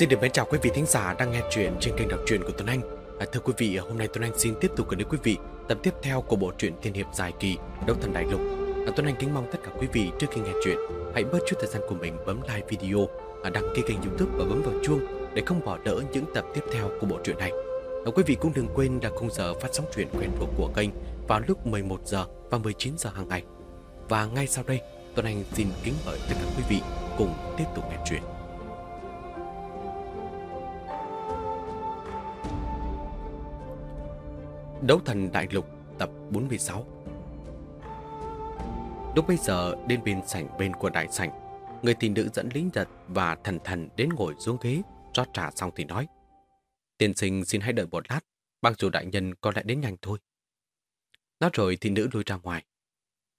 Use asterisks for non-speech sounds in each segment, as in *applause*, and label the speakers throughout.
Speaker 1: Xin được mến chào quý vị thính giả đang nghe truyện trên kênh đọc truyện của Tuấn Anh. À, thưa quý vị, hôm nay Tuấn Anh xin tiếp tục gửi đến quý vị tập tiếp theo của bộ truyện Thiên hiệp dài kỳ Đấu thần đại lục. À, Tuấn Anh kính mong tất cả quý vị trước khi nghe truyện hãy bớt chút thời gian của mình bấm like video, à, đăng ký kênh YouTube và bấm vào chuông để không bỏ lỡ những tập tiếp theo của bộ truyện này. À, quý vị cũng đừng quên là khung giờ phát sóng truyện quen thuộc của kênh vào lúc 11 giờ và 19 giờ hàng ngày. Và ngay sau đây, Tuấn Anh xin kính mời tất cả quý vị cùng tiếp tục nghe truyện. Đấu thần đại lục, tập 46 Lúc bây giờ, đến bên sảnh bên của đại sảnh, Người thị nữ dẫn lính giật và thần thần đến ngồi xuống ghế, rót trà xong thì nói, Tiên sinh xin hãy đợi một lát Bang chủ đại nhân có lẽ đến nhanh thôi. Nói rồi thị nữ lui ra ngoài.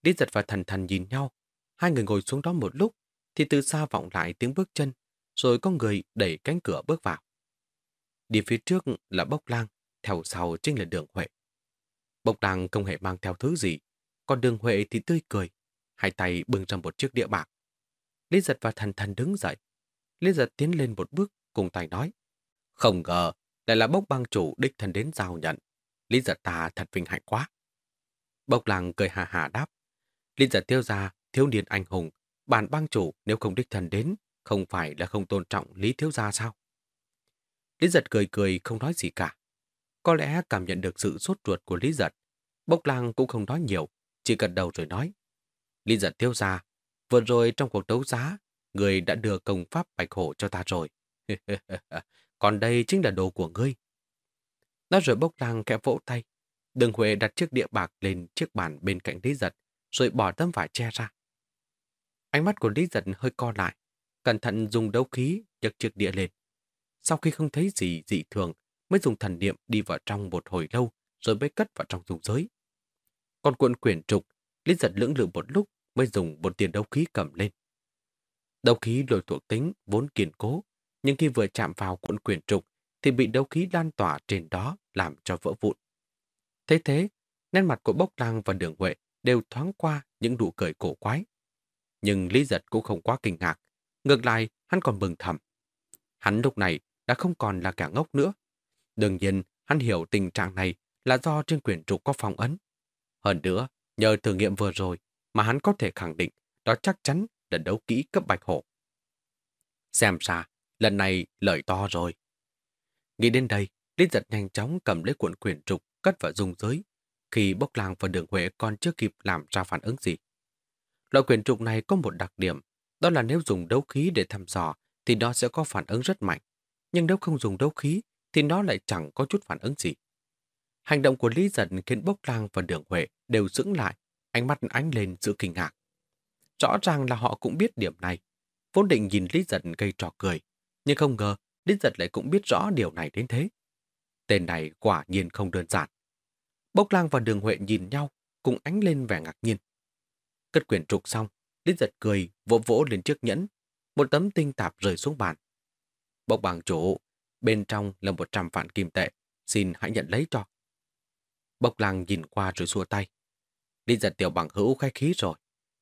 Speaker 1: Lý giật và thần thần nhìn nhau, Hai người ngồi xuống đó một lúc Thì từ xa vọng lại tiếng bước chân, Rồi có người đẩy cánh cửa bước vào. Đi phía trước là bốc lang, theo sau chính là đường Huệ. Bộc đằng không hề mang theo thứ gì, còn đường Huệ thì tươi cười, hai tay bưng ra một chiếc đĩa bạc. Lý giật và thần thần đứng dậy. Lý giật tiến lên một bước, cùng tay nói. Không ngờ, lại là bốc bang chủ đích thân đến giao nhận. Lý giật ta thật vinh hạnh quá. Bộc làng cười hà hà đáp. Lý giật tiêu ra, thiếu niên anh hùng, bản bang chủ nếu không đích thân đến, không phải là không tôn trọng Lý thiếu gia sao? Lý giật cười cười không nói gì cả. Có lẽ cảm nhận được sự sốt ruột của Lý Giật. Bốc lang cũng không nói nhiều, chỉ gật đầu rồi nói. Lý Giật tiêu ra, vừa rồi trong cuộc đấu giá, người đã đưa công pháp bạch hổ cho ta rồi. *laughs* Còn đây chính là đồ của ngươi. Nói rồi bốc lang kẽ vỗ tay. Đường Huệ đặt chiếc địa bạc lên chiếc bàn bên cạnh Lý Giật, rồi bỏ tấm vải che ra. Ánh mắt của Lý Giật hơi co lại, cẩn thận dùng đấu khí nhấc chiếc đĩa lên. Sau khi không thấy gì dị thường, mới dùng thần niệm đi vào trong một hồi lâu rồi mới cất vào trong dung giới. Còn cuộn quyển trục, Lý giật lưỡng lự một lúc mới dùng một tiền đấu khí cầm lên. Đấu khí lôi thuộc tính vốn kiên cố, nhưng khi vừa chạm vào cuộn quyển trục thì bị đấu khí lan tỏa trên đó làm cho vỡ vụn. Thế thế, nét mặt của Bốc Lang và Đường Huệ đều thoáng qua những nụ cười cổ quái. Nhưng Lý Giật cũng không quá kinh ngạc. Ngược lại, hắn còn mừng thầm. Hắn lúc này đã không còn là kẻ ngốc nữa. Đương nhiên, hắn hiểu tình trạng này là do trên quyển trục có phong ấn. Hơn nữa, nhờ thử nghiệm vừa rồi mà hắn có thể khẳng định đó chắc chắn là đấu kỹ cấp bạch hổ. Xem ra, lần này lời to rồi. Nghĩ đến đây, Lý giật nhanh chóng cầm lấy cuộn quyển trục cất vào dung giới khi bốc làng và đường Huệ còn chưa kịp làm ra phản ứng gì. Loại quyển trục này có một đặc điểm, đó là nếu dùng đấu khí để thăm dò thì nó sẽ có phản ứng rất mạnh. Nhưng nếu không dùng đấu khí thì nó lại chẳng có chút phản ứng gì. Hành động của Lý Giật khiến Bốc Lang và Đường Huệ đều dưỡng lại, ánh mắt ánh lên sự kinh ngạc. Rõ ràng là họ cũng biết điểm này. Vốn định nhìn Lý Giật gây trò cười, nhưng không ngờ Lý Giật lại cũng biết rõ điều này đến thế. Tên này quả nhiên không đơn giản. Bốc Lang và Đường Huệ nhìn nhau, cùng ánh lên vẻ ngạc nhiên. Cất quyển trục xong, Lý Giật cười, vỗ vỗ lên chiếc nhẫn. Một tấm tinh tạp rơi xuống bàn. Bốc bàng chủ, Bên trong là 100 vạn kim tệ. Xin hãy nhận lấy cho. Bộc làng nhìn qua rồi xua tay. Đi giật tiểu bằng hữu khai khí rồi.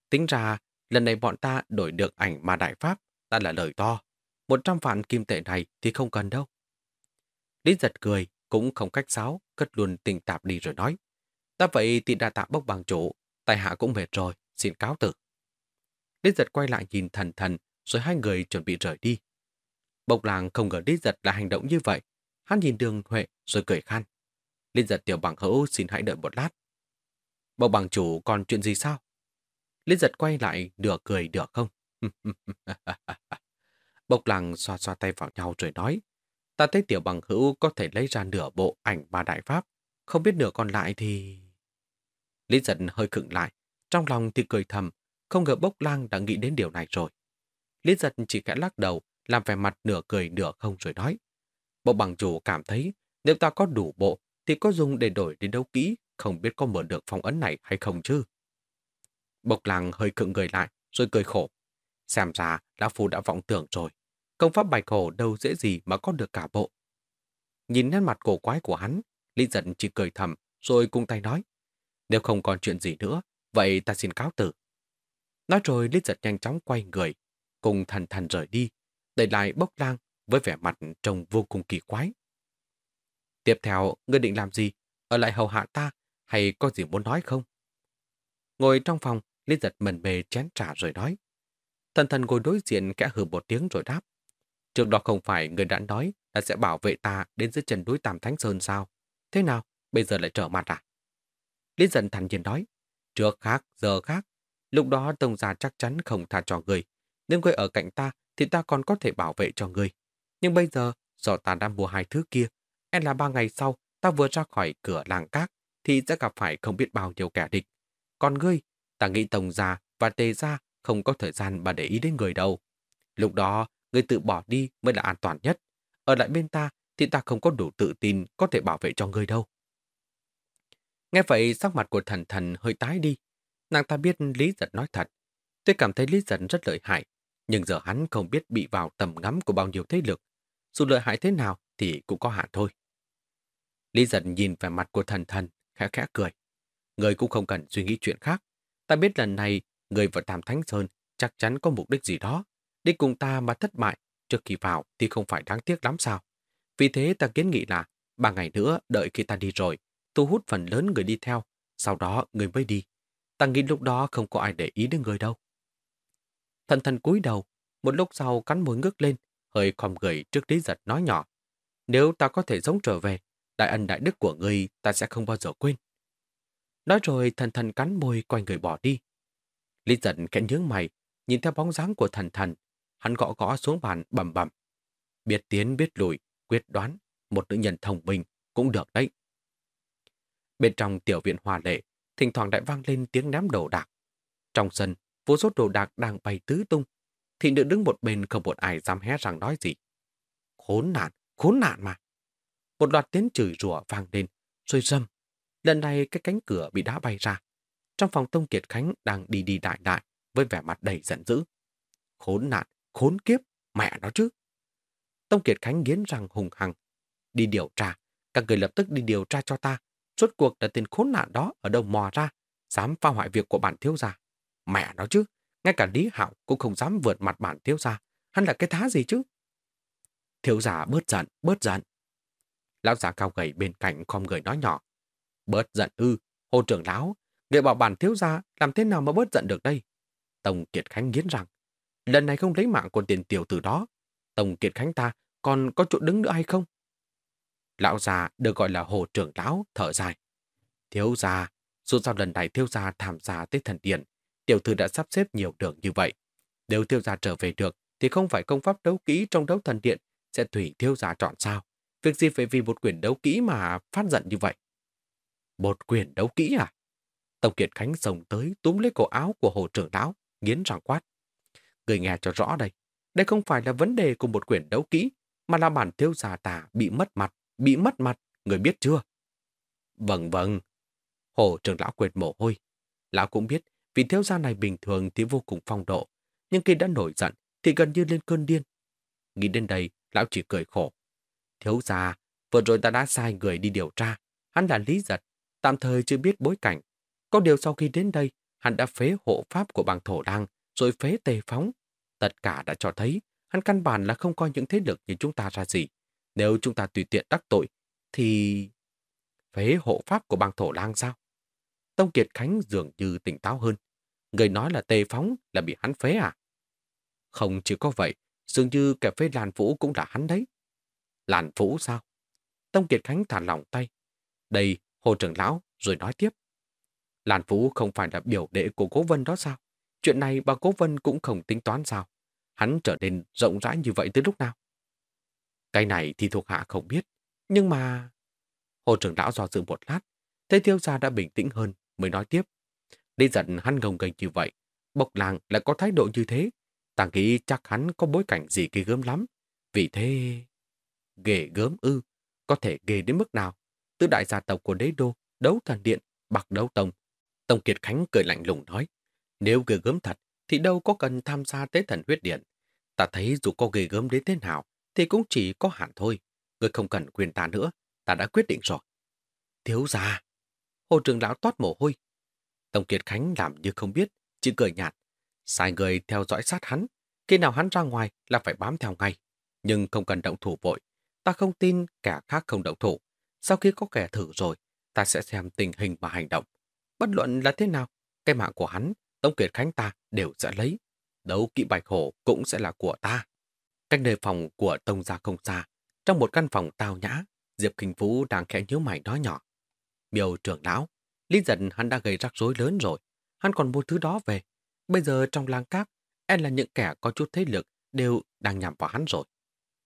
Speaker 1: Tính ra, lần này bọn ta đổi được ảnh mà đại pháp, ta là lời to. 100 vạn kim tệ này thì không cần đâu. Lý giật cười, cũng không cách sáo, cất luôn tình tạp đi rồi nói. Ta vậy thì đã tạ bốc bằng chủ, tài hạ cũng mệt rồi, xin cáo tử. Lý giật quay lại nhìn thần thần, rồi hai người chuẩn bị rời đi. Bộc làng không ngờ Lý Giật là hành động như vậy. Hắn nhìn đường Huệ rồi cười khan. Lý Giật tiểu bằng hữu xin hãy đợi một lát. Bộc bằng chủ còn chuyện gì sao? Lý Giật quay lại nửa cười nửa không? *laughs* Bộc làng xoa xoa tay vào nhau rồi nói. Ta thấy tiểu bằng hữu có thể lấy ra nửa bộ ảnh ba đại pháp. Không biết nửa còn lại thì... Lý giật hơi khựng lại. Trong lòng thì cười thầm. Không ngờ bốc lang đã nghĩ đến điều này rồi. Lý giật chỉ khẽ lắc đầu làm vẻ mặt nửa cười nửa không rồi nói. Bộ bằng chủ cảm thấy nếu ta có đủ bộ thì có dùng để đổi đến đấu kỹ, không biết có mở được phong ấn này hay không chứ. Bộc làng hơi cựng người lại, rồi cười khổ. Xem ra, Lão Phu đã vọng tưởng rồi. Công pháp bài khổ đâu dễ gì mà có được cả bộ. Nhìn nét mặt cổ quái của hắn, Lý giận chỉ cười thầm, rồi cung tay nói. Nếu không còn chuyện gì nữa, vậy ta xin cáo tử. Nói rồi Lý giật nhanh chóng quay người, cùng thần thần rời đi, để lại bốc lang với vẻ mặt trông vô cùng kỳ quái. Tiếp theo, ngươi định làm gì? Ở lại hầu hạ ta hay có gì muốn nói không? Ngồi trong phòng, Lý giật mần mề chén trà rồi nói. Thần thần ngồi đối diện kẽ hừ một tiếng rồi đáp. Trước đó không phải người đã nói là sẽ bảo vệ ta đến dưới chân núi Tam Thánh Sơn sao? Thế nào? Bây giờ lại trở mặt à? Lý giận thản nhiên nói. Trước khác, giờ khác. Lúc đó Tông Gia chắc chắn không tha cho người. Nếu người ở cạnh ta thì ta còn có thể bảo vệ cho ngươi. Nhưng bây giờ, do ta đã mua hai thứ kia, em là ba ngày sau, ta vừa ra khỏi cửa làng cát, thì sẽ gặp phải không biết bao nhiêu kẻ địch. Còn ngươi, ta nghĩ Tông già và Tề Gia không có thời gian mà để ý đến người đâu. Lúc đó, ngươi tự bỏ đi mới là an toàn nhất. Ở lại bên ta thì ta không có đủ tự tin có thể bảo vệ cho ngươi đâu. Nghe vậy sắc mặt của thần thần hơi tái đi. Nàng ta biết Lý Giật nói thật. Tôi cảm thấy Lý Giật rất lợi hại, nhưng giờ hắn không biết bị vào tầm ngắm của bao nhiêu thế lực. Dù lợi hại thế nào thì cũng có hạn thôi. Lý Giật nhìn vẻ mặt của thần thần, khẽ khẽ cười. Người cũng không cần suy nghĩ chuyện khác. Ta biết lần này người vào Tam Thánh Sơn chắc chắn có mục đích gì đó. Đi cùng ta mà thất bại trước khi vào thì không phải đáng tiếc lắm sao. Vì thế ta kiến nghị là ba ngày nữa đợi khi ta đi rồi, thu hút phần lớn người đi theo, sau đó người mới đi. Ta nghĩ lúc đó không có ai để ý đến người đâu. Thần thần cúi đầu, một lúc sau cắn môi ngước lên, hơi khom gửi trước lý giật nói nhỏ. Nếu ta có thể sống trở về, đại ân đại đức của ngươi ta sẽ không bao giờ quên. Nói rồi thần thần cắn môi quay người bỏ đi. Lý giật khẽ nhướng mày, nhìn theo bóng dáng của thần thần, hắn gõ gõ xuống bàn bầm bầm. Biết tiến biết lùi, quyết đoán, một nữ nhân thông minh cũng được đấy. Bên trong tiểu viện hòa lệ, thỉnh thoảng lại vang lên tiếng ném đồ đạc. Trong sân, vô số đồ đạc đang bay tứ tung. Thị nữ đứng một bên không một ai dám hé rằng nói gì. Khốn nạn, khốn nạn mà. Một loạt tiếng chửi rủa vang lên, rồi râm. Lần này cái cánh cửa bị đá bay ra. Trong phòng Tông Kiệt Khánh đang đi đi đại đại với vẻ mặt đầy giận dữ. Khốn nạn, khốn kiếp, mẹ nó chứ. Tông Kiệt Khánh nghiến răng hùng hằng. Đi điều tra, các người lập tức đi điều tra cho ta. Suốt cuộc là tên khốn nạn đó ở đâu mò ra, dám phá hoại việc của bản thiếu gia. Mẹ nó chứ, ngay cả Lý Hạo cũng không dám vượt mặt bản thiếu gia. Hắn là cái thá gì chứ? Thiếu gia bớt giận, bớt giận. Lão già cao gầy bên cạnh không người nói nhỏ. Bớt giận ư, hồ trưởng lão, người bảo bản thiếu gia làm thế nào mà bớt giận được đây? Tông Kiệt Khánh nghiến rằng, lần này không lấy mạng của tiền tiểu từ đó. Tông Kiệt Khánh ta còn có chỗ đứng nữa hay không? Lão già được gọi là hồ trưởng lão, thở dài. Thiếu gia, dù sao lần này thiếu gia tham gia tới thần điện, tiểu thư đã sắp xếp nhiều đường như vậy. Nếu thiêu gia trở về được, thì không phải công pháp đấu kỹ trong đấu thần điện sẽ tùy thiêu gia chọn sao. Việc gì phải vì một quyển đấu kỹ mà phát giận như vậy? Một quyển đấu kỹ à? Tông Kiệt Khánh sồng tới túm lấy cổ áo của hồ trưởng lão, nghiến răng quát. Người nghe cho rõ đây, đây không phải là vấn đề của một quyển đấu kỹ, mà là bản thiêu gia tà bị mất mặt, bị mất mặt, người biết chưa? Vâng vâng. Hồ trưởng lão quệt mồ hôi. Lão cũng biết, vì thiếu gia này bình thường thì vô cùng phong độ, nhưng khi đã nổi giận thì gần như lên cơn điên. Nghĩ đến đây, lão chỉ cười khổ. Thiếu gia, vừa rồi ta đã sai người đi điều tra. Hắn là Lý Giật, tạm thời chưa biết bối cảnh. Có điều sau khi đến đây, hắn đã phế hộ pháp của bang thổ đăng, rồi phế tề phóng. Tất cả đã cho thấy, hắn căn bản là không coi những thế lực như chúng ta ra gì. Nếu chúng ta tùy tiện đắc tội, thì... Phế hộ pháp của bang thổ lang sao? Tông Kiệt Khánh dường như tỉnh táo hơn. Người nói là tề phóng là bị hắn phế à? Không chỉ có vậy, dường như kẻ phế Lan Vũ cũng là hắn đấy. Lan Vũ sao? Tông Kiệt Khánh thả lỏng tay. Đây, hồ trưởng lão, rồi nói tiếp. Lan Vũ không phải là biểu đệ của cố vân đó sao? Chuyện này bà cố vân cũng không tính toán sao? Hắn trở nên rộng rãi như vậy từ lúc nào? Cái này thì thuộc hạ không biết. Nhưng mà... Hồ trưởng lão do dự một lát, thấy tiêu gia đã bình tĩnh hơn, mới nói tiếp. Đi giận hắn gồng nghênh như vậy, bộc làng lại có thái độ như thế. Ta nghĩ chắc hắn có bối cảnh gì kỳ gớm lắm. Vì thế... Ghê gớm ư, có thể ghê đến mức nào? Tứ đại gia tộc của đế đô, đấu thần điện, bạc đấu tông. Tông Kiệt Khánh cười lạnh lùng nói. Nếu ghê gớm thật, thì đâu có cần tham gia tế thần huyết điện. Ta thấy dù có ghê gớm đến thế nào, thì cũng chỉ có hạn thôi. Người không cần quyền ta nữa, ta đã quyết định rồi. Thiếu gia. Hồ trưởng lão toát mồ hôi. Tổng Kiệt Khánh làm như không biết, chỉ cười nhạt. Sai người theo dõi sát hắn. Khi nào hắn ra ngoài là phải bám theo ngay. Nhưng không cần động thủ vội. Ta không tin kẻ khác không động thủ. Sau khi có kẻ thử rồi, ta sẽ xem tình hình và hành động. Bất luận là thế nào, cái mạng của hắn, Tống Kiệt Khánh ta đều sẽ lấy. Đấu kỵ bạch hổ cũng sẽ là của ta. Cách nơi phòng của Tông gia không xa, trong một căn phòng tao nhã, Diệp Kinh Phú đang khẽ nhớ mày nói nhỏ. Miêu trưởng lão, Lý giận hắn đã gây rắc rối lớn rồi. Hắn còn mua thứ đó về. Bây giờ trong lang cát, em là những kẻ có chút thế lực đều đang nhằm vào hắn rồi.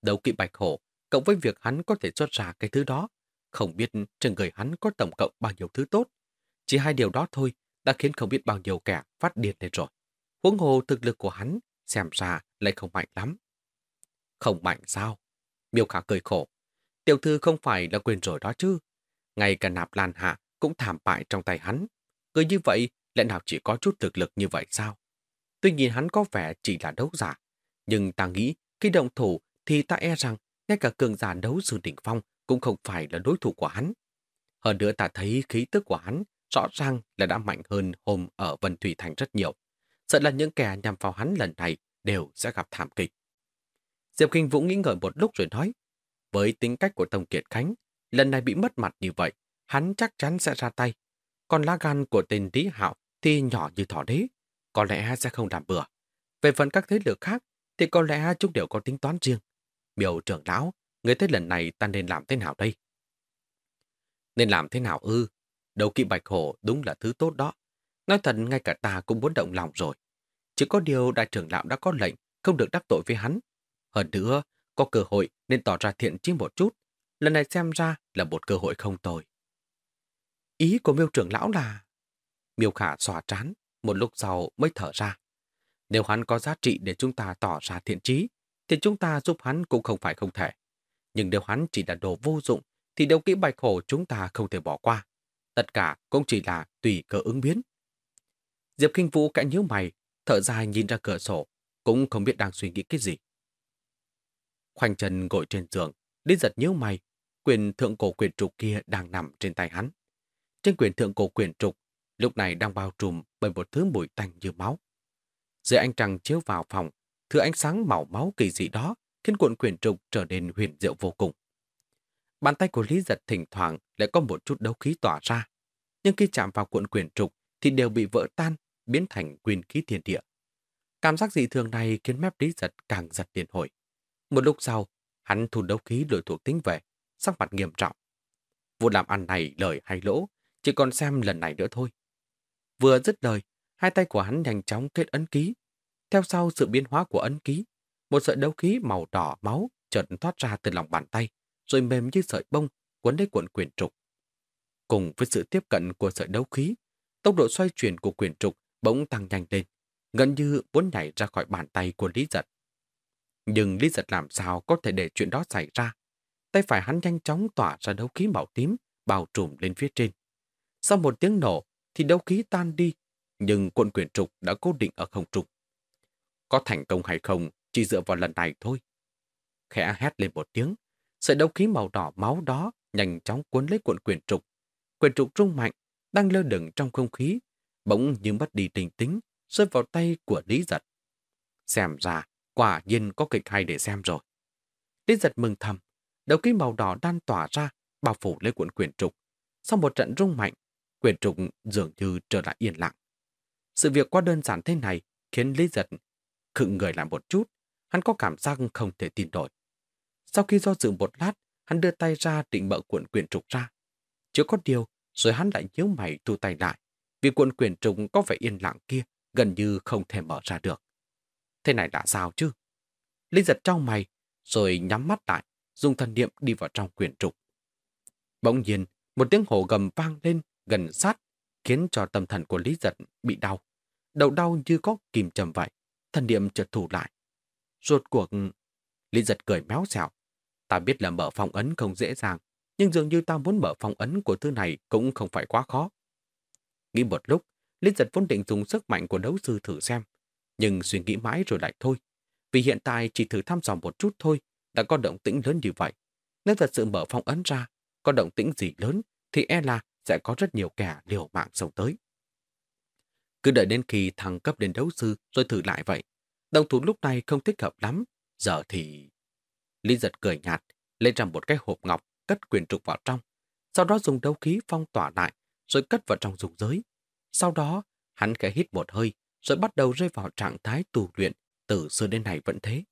Speaker 1: Đấu kỵ bạch hổ, cộng với việc hắn có thể xuất ra cái thứ đó, không biết trên người hắn có tổng cộng bao nhiêu thứ tốt. Chỉ hai điều đó thôi đã khiến không biết bao nhiêu kẻ phát điên lên rồi. Huống hồ thực lực của hắn xem ra lại không mạnh lắm. Không mạnh sao? Miêu Khả cười khổ. Tiểu thư không phải là quên rồi đó chứ. Ngay cả nạp lan hạ cũng thảm bại trong tay hắn. Người như vậy, lẽ nào chỉ có chút thực lực như vậy sao? Tuy nhiên hắn có vẻ chỉ là đấu giả. Nhưng ta nghĩ khi động thủ thì ta e rằng ngay cả cường giả đấu sư đỉnh phong cũng không phải là đối thủ của hắn. Hơn nữa ta thấy khí tức của hắn rõ ràng là đã mạnh hơn hôm ở Vân Thủy Thành rất nhiều. Sợ là những kẻ nhằm vào hắn lần này đều sẽ gặp thảm kịch. Diệp Kinh Vũ nghĩ ngợi một lúc rồi nói, với tính cách của Tông Kiệt Khánh, lần này bị mất mặt như vậy, hắn chắc chắn sẽ ra tay. Còn lá gan của tên Lý Hạo thì nhỏ như thỏ đế, có lẽ sẽ không đảm bừa. Về phần các thế lực khác, thì có lẽ chúng đều có tính toán riêng. Miều trưởng lão, người thấy lần này ta nên làm thế nào đây? Nên làm thế nào ư? Đầu kỵ bạch hổ đúng là thứ tốt đó. Nói thật ngay cả ta cũng muốn động lòng rồi. Chỉ có điều đại trưởng lão đã có lệnh không được đắc tội với hắn. Hơn nữa, có cơ hội nên tỏ ra thiện chí một chút. Lần này xem ra là một cơ hội không tồi. Ý của miêu trưởng lão là... Miêu khả xòa trán, một lúc sau mới thở ra. Nếu hắn có giá trị để chúng ta tỏ ra thiện trí, thì chúng ta giúp hắn cũng không phải không thể. Nhưng nếu hắn chỉ là đồ vô dụng, thì đấu kỹ bạch hổ chúng ta không thể bỏ qua. Tất cả cũng chỉ là tùy cơ ứng biến. Diệp Kinh Vũ cãi nhíu mày, thở dài nhìn ra cửa sổ, cũng không biết đang suy nghĩ cái gì. Khoanh chân ngồi trên giường, đi giật nhíu mày, quyền thượng cổ quyền trục kia đang nằm trên tay hắn. Trên quyền thượng cổ quyền trục, lúc này đang bao trùm bởi một thứ mùi tanh như máu. Dưới ánh trăng chiếu vào phòng, thứ ánh sáng màu máu kỳ dị đó khiến cuộn quyền trục trở nên huyền diệu vô cùng. Bàn tay của Lý Giật thỉnh thoảng lại có một chút đấu khí tỏa ra, nhưng khi chạm vào cuộn quyền trục thì đều bị vỡ tan, biến thành quyền khí thiên địa. Cảm giác dị thường này khiến mép Lý Giật càng giật điện hồi. Một lúc sau, hắn thu đấu khí đổi thuộc tính về, sắc mặt nghiêm trọng. Vụ làm ăn này lời hay lỗ, chỉ còn xem lần này nữa thôi. Vừa dứt lời, hai tay của hắn nhanh chóng kết ấn ký. Theo sau sự biến hóa của ấn ký, một sợi đấu khí màu đỏ máu chợt thoát ra từ lòng bàn tay, rồi mềm như sợi bông cuốn lấy cuộn quyền trục. Cùng với sự tiếp cận của sợi đấu khí, tốc độ xoay chuyển của quyền trục bỗng tăng nhanh lên, gần như muốn nhảy ra khỏi bàn tay của Lý Giật. Nhưng Lý Giật làm sao có thể để chuyện đó xảy ra? Tay phải hắn nhanh chóng tỏa ra đấu khí màu tím, bao trùm lên phía trên. Sau một tiếng nổ, thì đấu khí tan đi, nhưng cuộn quyền trục đã cố định ở không trung. Có thành công hay không, chỉ dựa vào lần này thôi. Khẽ hét lên một tiếng, sợi đấu khí màu đỏ máu đó nhanh chóng cuốn lấy cuộn quyền trục. Quyền trục rung mạnh, đang lơ lửng trong không khí, bỗng như mất đi tình tính, rơi vào tay của Lý Giật. Xem ra, quả nhiên có kịch hay để xem rồi. Lý Giật mừng thầm, đầu khí màu đỏ đan tỏa ra, bao phủ lấy cuộn quyền trục. Sau một trận rung mạnh, quyền trục dường như trở lại yên lặng. Sự việc quá đơn giản thế này khiến Lý Giật khựng người lại một chút, hắn có cảm giác không thể tin nổi. Sau khi do dự một lát, hắn đưa tay ra định mở cuộn quyền trục ra. Chưa có điều, rồi hắn lại nhớ mày thu tay lại, vì cuộn quyền trục có vẻ yên lặng kia gần như không thể mở ra được. Thế này đã sao chứ? Linh giật trong mày, rồi nhắm mắt lại, dùng thần niệm đi vào trong quyền trục. Bỗng nhiên, một tiếng hổ gầm vang lên gần sát, khiến cho tâm thần của Lý giật bị đau. Đầu đau như có kìm chầm vậy, thần niệm chợt thủ lại. Rốt cuộc, Lý giật cười méo xẻo. Ta biết là mở phong ấn không dễ dàng, nhưng dường như ta muốn mở phong ấn của thứ này cũng không phải quá khó. Nghĩ một lúc, Lý giật vốn định dùng sức mạnh của đấu sư thử xem, nhưng suy nghĩ mãi rồi lại thôi. Vì hiện tại chỉ thử thăm dò một chút thôi, đã có động tĩnh lớn như vậy. Nếu thật sự mở phong ấn ra, có động tĩnh gì lớn, thì e là sẽ có rất nhiều kẻ liều mạng sống tới. Cứ đợi đến khi thăng cấp đến đấu sư rồi thử lại vậy. Đồng thủ lúc này không thích hợp lắm, giờ thì... Lý giật cười nhạt, lấy ra một cái hộp ngọc, cất quyền trục vào trong. Sau đó dùng đấu khí phong tỏa lại, rồi cất vào trong dùng giới. Sau đó, hắn khẽ hít một hơi, rồi bắt đầu rơi vào trạng thái tù luyện, từ xưa đến nay vẫn thế.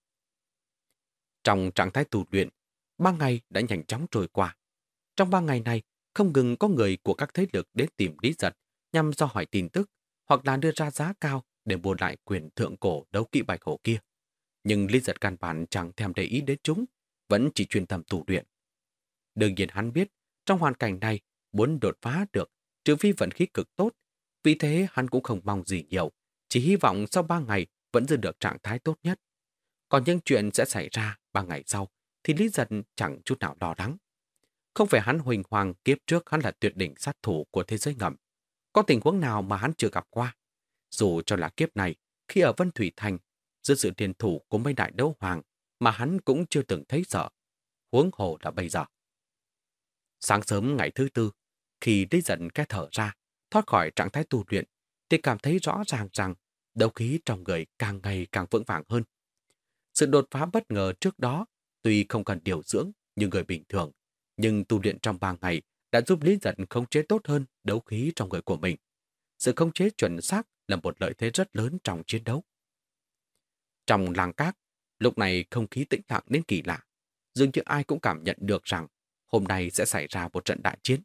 Speaker 1: Trong trạng thái tù luyện, ba ngày đã nhanh chóng trôi qua. Trong ba ngày này, không ngừng có người của các thế lực đến tìm Lý Giật nhằm do hỏi tin tức hoặc là đưa ra giá cao để mua lại quyền thượng cổ đấu kỵ bạch hổ kia. Nhưng Lý Giật căn bản chẳng thèm để ý đến chúng, vẫn chỉ chuyên tâm tù luyện. Đương nhiên hắn biết, trong hoàn cảnh này, muốn đột phá được, trừ phi vận khí cực tốt, vì thế hắn cũng không mong gì nhiều, chỉ hy vọng sau ba ngày vẫn giữ được trạng thái tốt nhất. Còn những chuyện sẽ xảy ra ba ngày sau, thì Lý Giật chẳng chút nào lo lắng. Không phải hắn huỳnh hoàng kiếp trước hắn là tuyệt đỉnh sát thủ của thế giới ngầm. Có tình huống nào mà hắn chưa gặp qua. Dù cho là kiếp này, khi ở Vân Thủy Thành, giữa sự tiền thủ của mấy đại đấu hoàng mà hắn cũng chưa từng thấy sợ. Huống hồ là bây giờ. Sáng sớm ngày thứ tư, khi đi Giật cái thở ra, thoát khỏi trạng thái tu luyện, thì cảm thấy rõ ràng rằng đấu khí trong người càng ngày càng vững vàng hơn. Sự đột phá bất ngờ trước đó, tuy không cần điều dưỡng như người bình thường, nhưng tu luyện trong ba ngày đã giúp Lý Giật khống chế tốt hơn đấu khí trong người của mình. Sự khống chế chuẩn xác là một lợi thế rất lớn trong chiến đấu. Trong làng cát, lúc này không khí tĩnh lặng đến kỳ lạ. Dường như ai cũng cảm nhận được rằng hôm nay sẽ xảy ra một trận đại chiến.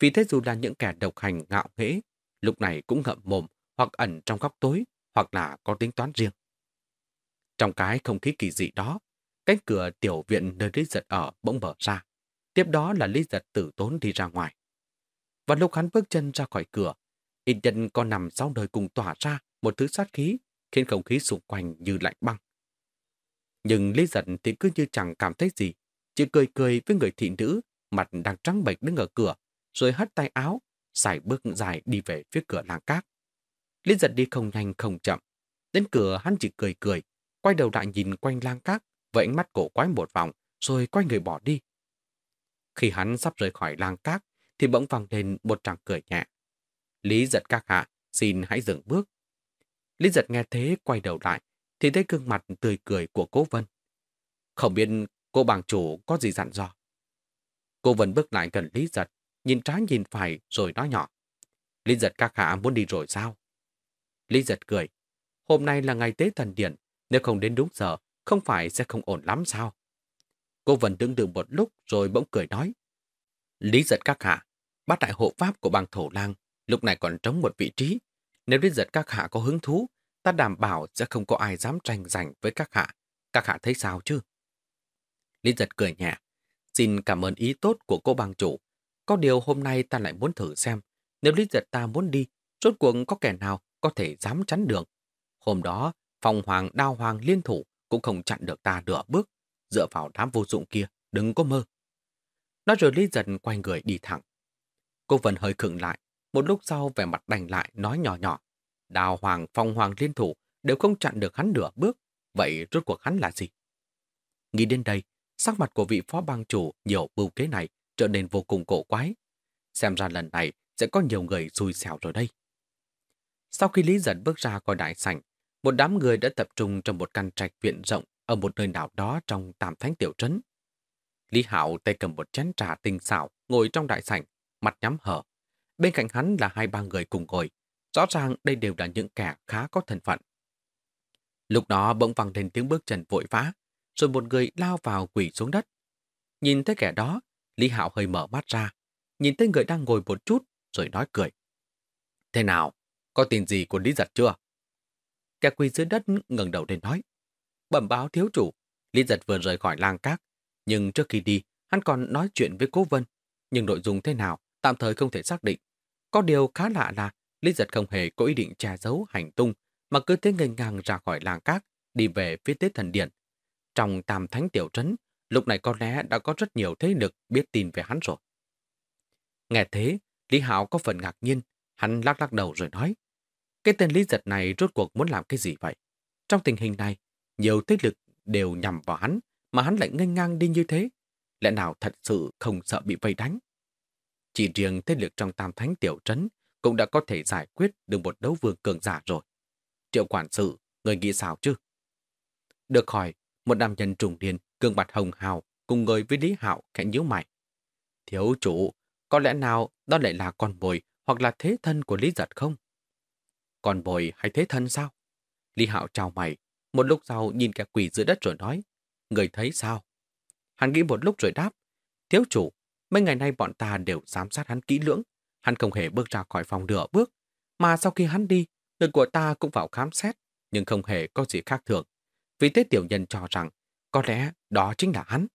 Speaker 1: Vì thế dù là những kẻ độc hành ngạo nghễ, lúc này cũng ngậm mồm hoặc ẩn trong góc tối hoặc là có tính toán riêng. Trong cái không khí kỳ dị đó, cánh cửa tiểu viện nơi Lý Giật ở bỗng mở ra. Tiếp đó là Lý Giật tử tốn đi ra ngoài. Và lúc hắn bước chân ra khỏi cửa, ít nhân còn nằm sau đời cùng tỏa ra một thứ sát khí, khiến không khí xung quanh như lạnh băng. Nhưng Lý Giật thì cứ như chẳng cảm thấy gì, chỉ cười cười với người thị nữ, mặt đang trắng bệch đứng ở cửa, rồi hất tay áo, xài bước dài đi về phía cửa làng cát. Lý giật đi không nhanh không chậm. Đến cửa hắn chỉ cười cười, quay đầu lại nhìn quanh lang cát, với ánh mắt cổ quái một vòng, rồi quay người bỏ đi. Khi hắn sắp rời khỏi lang cát, thì bỗng vang lên một tràng cười nhẹ. Lý giật các hạ, xin hãy dừng bước. Lý giật nghe thế quay đầu lại, thì thấy gương mặt tươi cười của cố vân. Không biết cô bàng chủ có gì dặn dò. Cô Vân bước lại gần Lý giật, nhìn trái nhìn phải rồi nói nhỏ. Lý giật các hạ muốn đi rồi sao? Lý giật cười. Hôm nay là ngày tế thần điện, nếu không đến đúng giờ, không phải sẽ không ổn lắm sao? Cô vẫn đứng đường một lúc rồi bỗng cười nói. Lý giật các hạ, bát đại hộ pháp của bang thổ lang, lúc này còn trống một vị trí. Nếu lý giật các hạ có hứng thú, ta đảm bảo sẽ không có ai dám tranh giành với các hạ. Các hạ thấy sao chứ? Lý giật cười nhẹ. Xin cảm ơn ý tốt của cô bang chủ. Có điều hôm nay ta lại muốn thử xem. Nếu Lý giật ta muốn đi, rốt cuộc có kẻ nào có thể dám chắn đường. Hôm đó, phòng hoàng đao hoàng liên thủ cũng không chặn được ta nửa bước. Dựa vào đám vô dụng kia, đừng có mơ. Nói rồi Lý giật quay người đi thẳng. Cô Vân hơi khựng lại, một lúc sau vẻ mặt đành lại nói nhỏ nhỏ. Đào hoàng, phong hoàng liên thủ đều không chặn được hắn nửa bước. Vậy rốt cuộc hắn là gì? Nghĩ đến đây, sắc mặt của vị phó bang chủ nhiều bưu kế này trở nên vô cùng cổ quái. Xem ra lần này sẽ có nhiều người xui xẻo rồi đây. Sau khi Lý Giật bước ra khỏi đại sảnh, một đám người đã tập trung trong một căn trạch viện rộng ở một nơi nào đó trong Tam Thánh Tiểu Trấn. Lý Hạo tay cầm một chén trà tinh xảo, ngồi trong đại sảnh, mặt nhắm hở. Bên cạnh hắn là hai ba người cùng ngồi. Rõ ràng đây đều là những kẻ khá có thân phận. Lúc đó bỗng vang lên tiếng bước chân vội vã, rồi một người lao vào quỷ xuống đất. Nhìn thấy kẻ đó, Lý Hạo hơi mở mắt ra, nhìn thấy người đang ngồi một chút, rồi nói cười. Thế nào, có tin gì của Lý Giật chưa? Kẻ quỳ dưới đất ngẩng đầu lên nói. Bẩm báo thiếu chủ, Lý Giật vừa rời khỏi lang cát, nhưng trước khi đi, hắn còn nói chuyện với cố vân. Nhưng nội dung thế nào, tạm thời không thể xác định. Có điều khá lạ là Lý Giật không hề có ý định che giấu hành tung, mà cứ thế ngây ngang ra khỏi làng cát, đi về phía Tết Thần Điện. Trong tam thánh tiểu trấn, lúc này có lẽ đã có rất nhiều thế lực biết tin về hắn rồi. Nghe thế, Lý Hạo có phần ngạc nhiên, hắn lắc lắc đầu rồi nói. Cái tên Lý Giật này rốt cuộc muốn làm cái gì vậy? Trong tình hình này, nhiều thế lực đều nhằm vào hắn, mà hắn lại ngây ngang đi như thế. Lẽ nào thật sự không sợ bị vây đánh? Chỉ riêng thế lực trong tam thánh tiểu trấn cũng đã có thể giải quyết được một đấu vương cường giả rồi. Triệu quản sự, người nghĩ sao chứ? Được hỏi, một nam nhân trùng điên cường mặt hồng hào, cùng người với Lý Hạo khẽ nhíu mày. Thiếu chủ, có lẽ nào đó lại là con bồi hoặc là thế thân của Lý Giật không? Con bồi hay thế thân sao? Lý Hạo chào mày, một lúc sau nhìn kẻ quỷ dưới đất rồi nói, người thấy sao? Hắn nghĩ một lúc rồi đáp, thiếu chủ, mấy ngày nay bọn ta đều giám sát hắn kỹ lưỡng, hắn không hề bước ra khỏi phòng nửa bước, mà sau khi hắn đi, người của ta cũng vào khám xét, nhưng không hề có gì khác thường. Vì thế tiểu nhân cho rằng, có lẽ đó chính là hắn.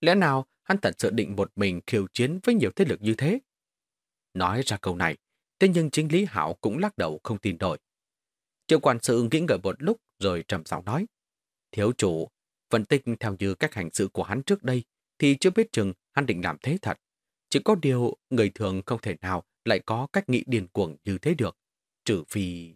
Speaker 1: Lẽ nào hắn thật sự định một mình khiêu chiến với nhiều thế lực như thế? Nói ra câu này, thế nhưng chính Lý hảo cũng lắc đầu không tin nổi. Triệu quản sự nghĩ ngợi một lúc rồi trầm giọng nói. Thiếu chủ, phân tích theo như cách hành sự của hắn trước đây thì chưa biết chừng hắn định làm thế thật. Chỉ có điều người thường không thể nào lại có cách nghĩ điên cuồng như thế được. Trừ phi...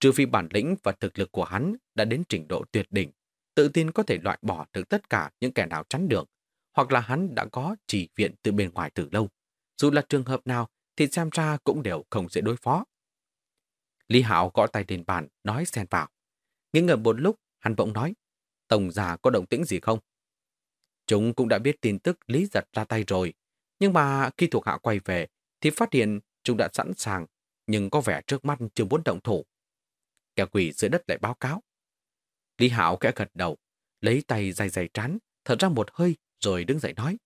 Speaker 1: Trừ phi bản lĩnh và thực lực của hắn đã đến trình độ tuyệt đỉnh, tự tin có thể loại bỏ được tất cả những kẻ nào chắn đường, hoặc là hắn đã có chỉ viện từ bên ngoài từ lâu. Dù là trường hợp nào thì xem ra cũng đều không dễ đối phó. Lý Hạo gõ tay lên bàn, nói xen vào. Nghĩ ngờ một lúc, hắn bỗng nói, Tổng già có động tĩnh gì không? Chúng cũng đã biết tin tức Lý giật ra tay rồi, nhưng mà khi thuộc hạ quay về thì phát hiện chúng đã sẵn sàng, nhưng có vẻ trước mắt chưa muốn động thủ. Kẻ quỷ dưới đất lại báo cáo. Lý Hạo kẽ gật đầu, lấy tay dày dày trán, thở ra một hơi rồi đứng dậy nói.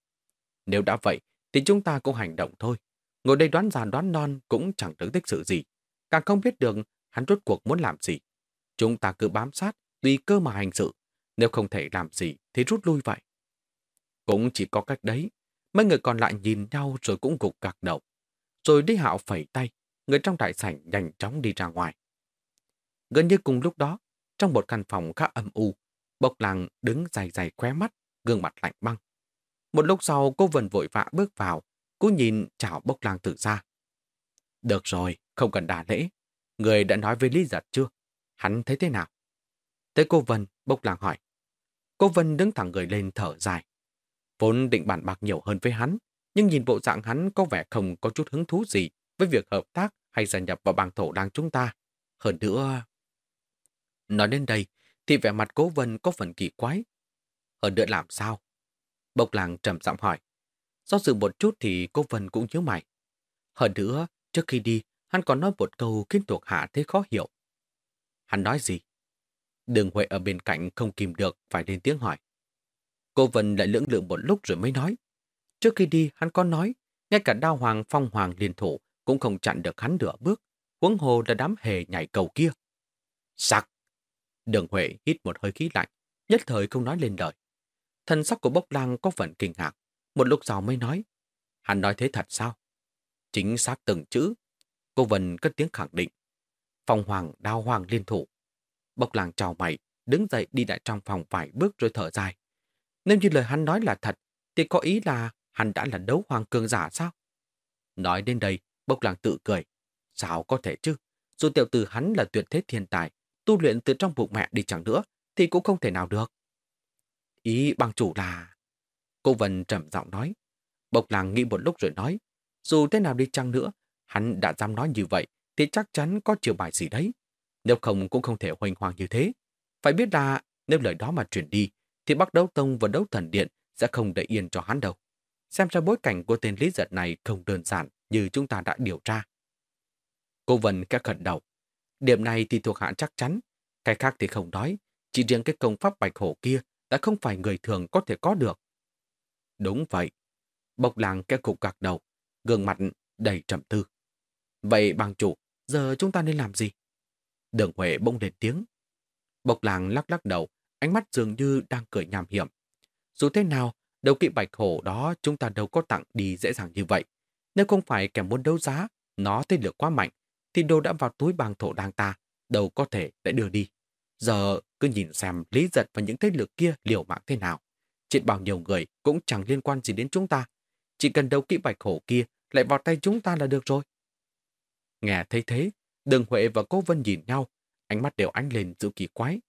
Speaker 1: Nếu đã vậy, thì chúng ta cũng hành động thôi. Ngồi đây đoán già đoán non cũng chẳng được tích sự gì. Càng không biết được hắn rốt cuộc muốn làm gì. Chúng ta cứ bám sát, tùy cơ mà hành sự. Nếu không thể làm gì thì rút lui vậy. Cũng chỉ có cách đấy. Mấy người còn lại nhìn nhau rồi cũng gục gạc đầu. Rồi đi hạo phẩy tay, người trong đại sảnh nhanh chóng đi ra ngoài. Gần như cùng lúc đó, trong một căn phòng khá âm u, Bộc làng đứng dài dài khóe mắt, gương mặt lạnh băng. Một lúc sau cô vần vội vã bước vào, cô nhìn chào Bốc làng từ xa. Được rồi, không cần đà lễ. Người đã nói với Lý Giật chưa? Hắn thấy thế nào? tới cô Vân, Bốc Lang hỏi. Cô Vân đứng thẳng người lên thở dài. Vốn định bàn bạc nhiều hơn với hắn, nhưng nhìn bộ dạng hắn có vẻ không có chút hứng thú gì với việc hợp tác hay gia nhập vào bang thổ đang chúng ta. Hơn nữa... Nói đến đây, thì vẻ mặt cố Vân có phần kỳ quái. Hơn nữa làm sao? bộc làng trầm giọng hỏi. Do dự một chút thì cô Vân cũng nhớ mày. Hơn nữa, trước khi đi, hắn còn nói một câu khiến thuộc hạ thấy khó hiểu. Hắn nói gì? Đường Huệ ở bên cạnh không kìm được, phải lên tiếng hỏi. Cô Vân lại lưỡng lự một lúc rồi mới nói. Trước khi đi, hắn có nói, ngay cả đao hoàng phong hoàng liên thủ cũng không chặn được hắn nửa bước, huống hồ là đám hề nhảy cầu kia. Sặc! Đường Huệ hít một hơi khí lạnh, nhất thời không nói lên lời. Thân sắc của bốc lang có phần kinh ngạc, một lúc sau mới nói. Hắn nói thế thật sao? Chính xác từng chữ. Cô Vân cất tiếng khẳng định. Phong hoàng, đao hoàng liên thủ. Bộc làng chào mày, đứng dậy đi lại trong phòng vài bước rồi thở dài. Nếu như lời hắn nói là thật, thì có ý là hắn đã là đấu hoàng cường giả sao? Nói đến đây, bộc làng tự cười. Sao có thể chứ? Dù tiểu tử hắn là tuyệt thế thiên tài, tu luyện từ trong bụng mẹ đi chẳng nữa, thì cũng không thể nào được. Ý bằng chủ là... Cô Vân trầm giọng nói. Bộc làng nghĩ một lúc rồi nói. Dù thế nào đi chăng nữa, hắn đã dám nói như vậy thì chắc chắn có chiều bài gì đấy. Nếu không cũng không thể hoành hoàng như thế. Phải biết là nếu lời đó mà truyền đi thì Bắc Đấu Tông và Đấu Thần Điện sẽ không để yên cho hắn đâu. Xem ra bối cảnh của tên Lý Giật này không đơn giản như chúng ta đã điều tra. Cô Vân các khẩn đầu. Điểm này thì thuộc hạ chắc chắn. Cái khác thì không nói. Chỉ riêng cái công pháp bạch hổ kia đã không phải người thường có thể có được. Đúng vậy. Bộc làng cái cục gạc đầu, gương mặt đầy trầm tư. Vậy bằng chủ, giờ chúng ta nên làm gì? Đường Huệ bông lên tiếng. Bộc làng lắc lắc đầu, ánh mắt dường như đang cười nhàm hiểm. Dù thế nào, đầu kỵ bạch hổ đó chúng ta đâu có tặng đi dễ dàng như vậy. Nếu không phải kẻ muốn đấu giá, nó thế lực quá mạnh, thì đồ đã vào túi bàng thổ đang ta, đâu có thể để đưa đi. Giờ cứ nhìn xem Lý Giật và những thế lực kia liều mạng thế nào. Chuyện bao nhiêu người cũng chẳng liên quan gì đến chúng ta. Chỉ cần đấu kỹ bạch hổ kia lại vào tay chúng ta là được rồi. Nghe thấy thế, Đường Huệ và Cố Vân nhìn nhau, ánh mắt đều ánh lên sự kỳ quái.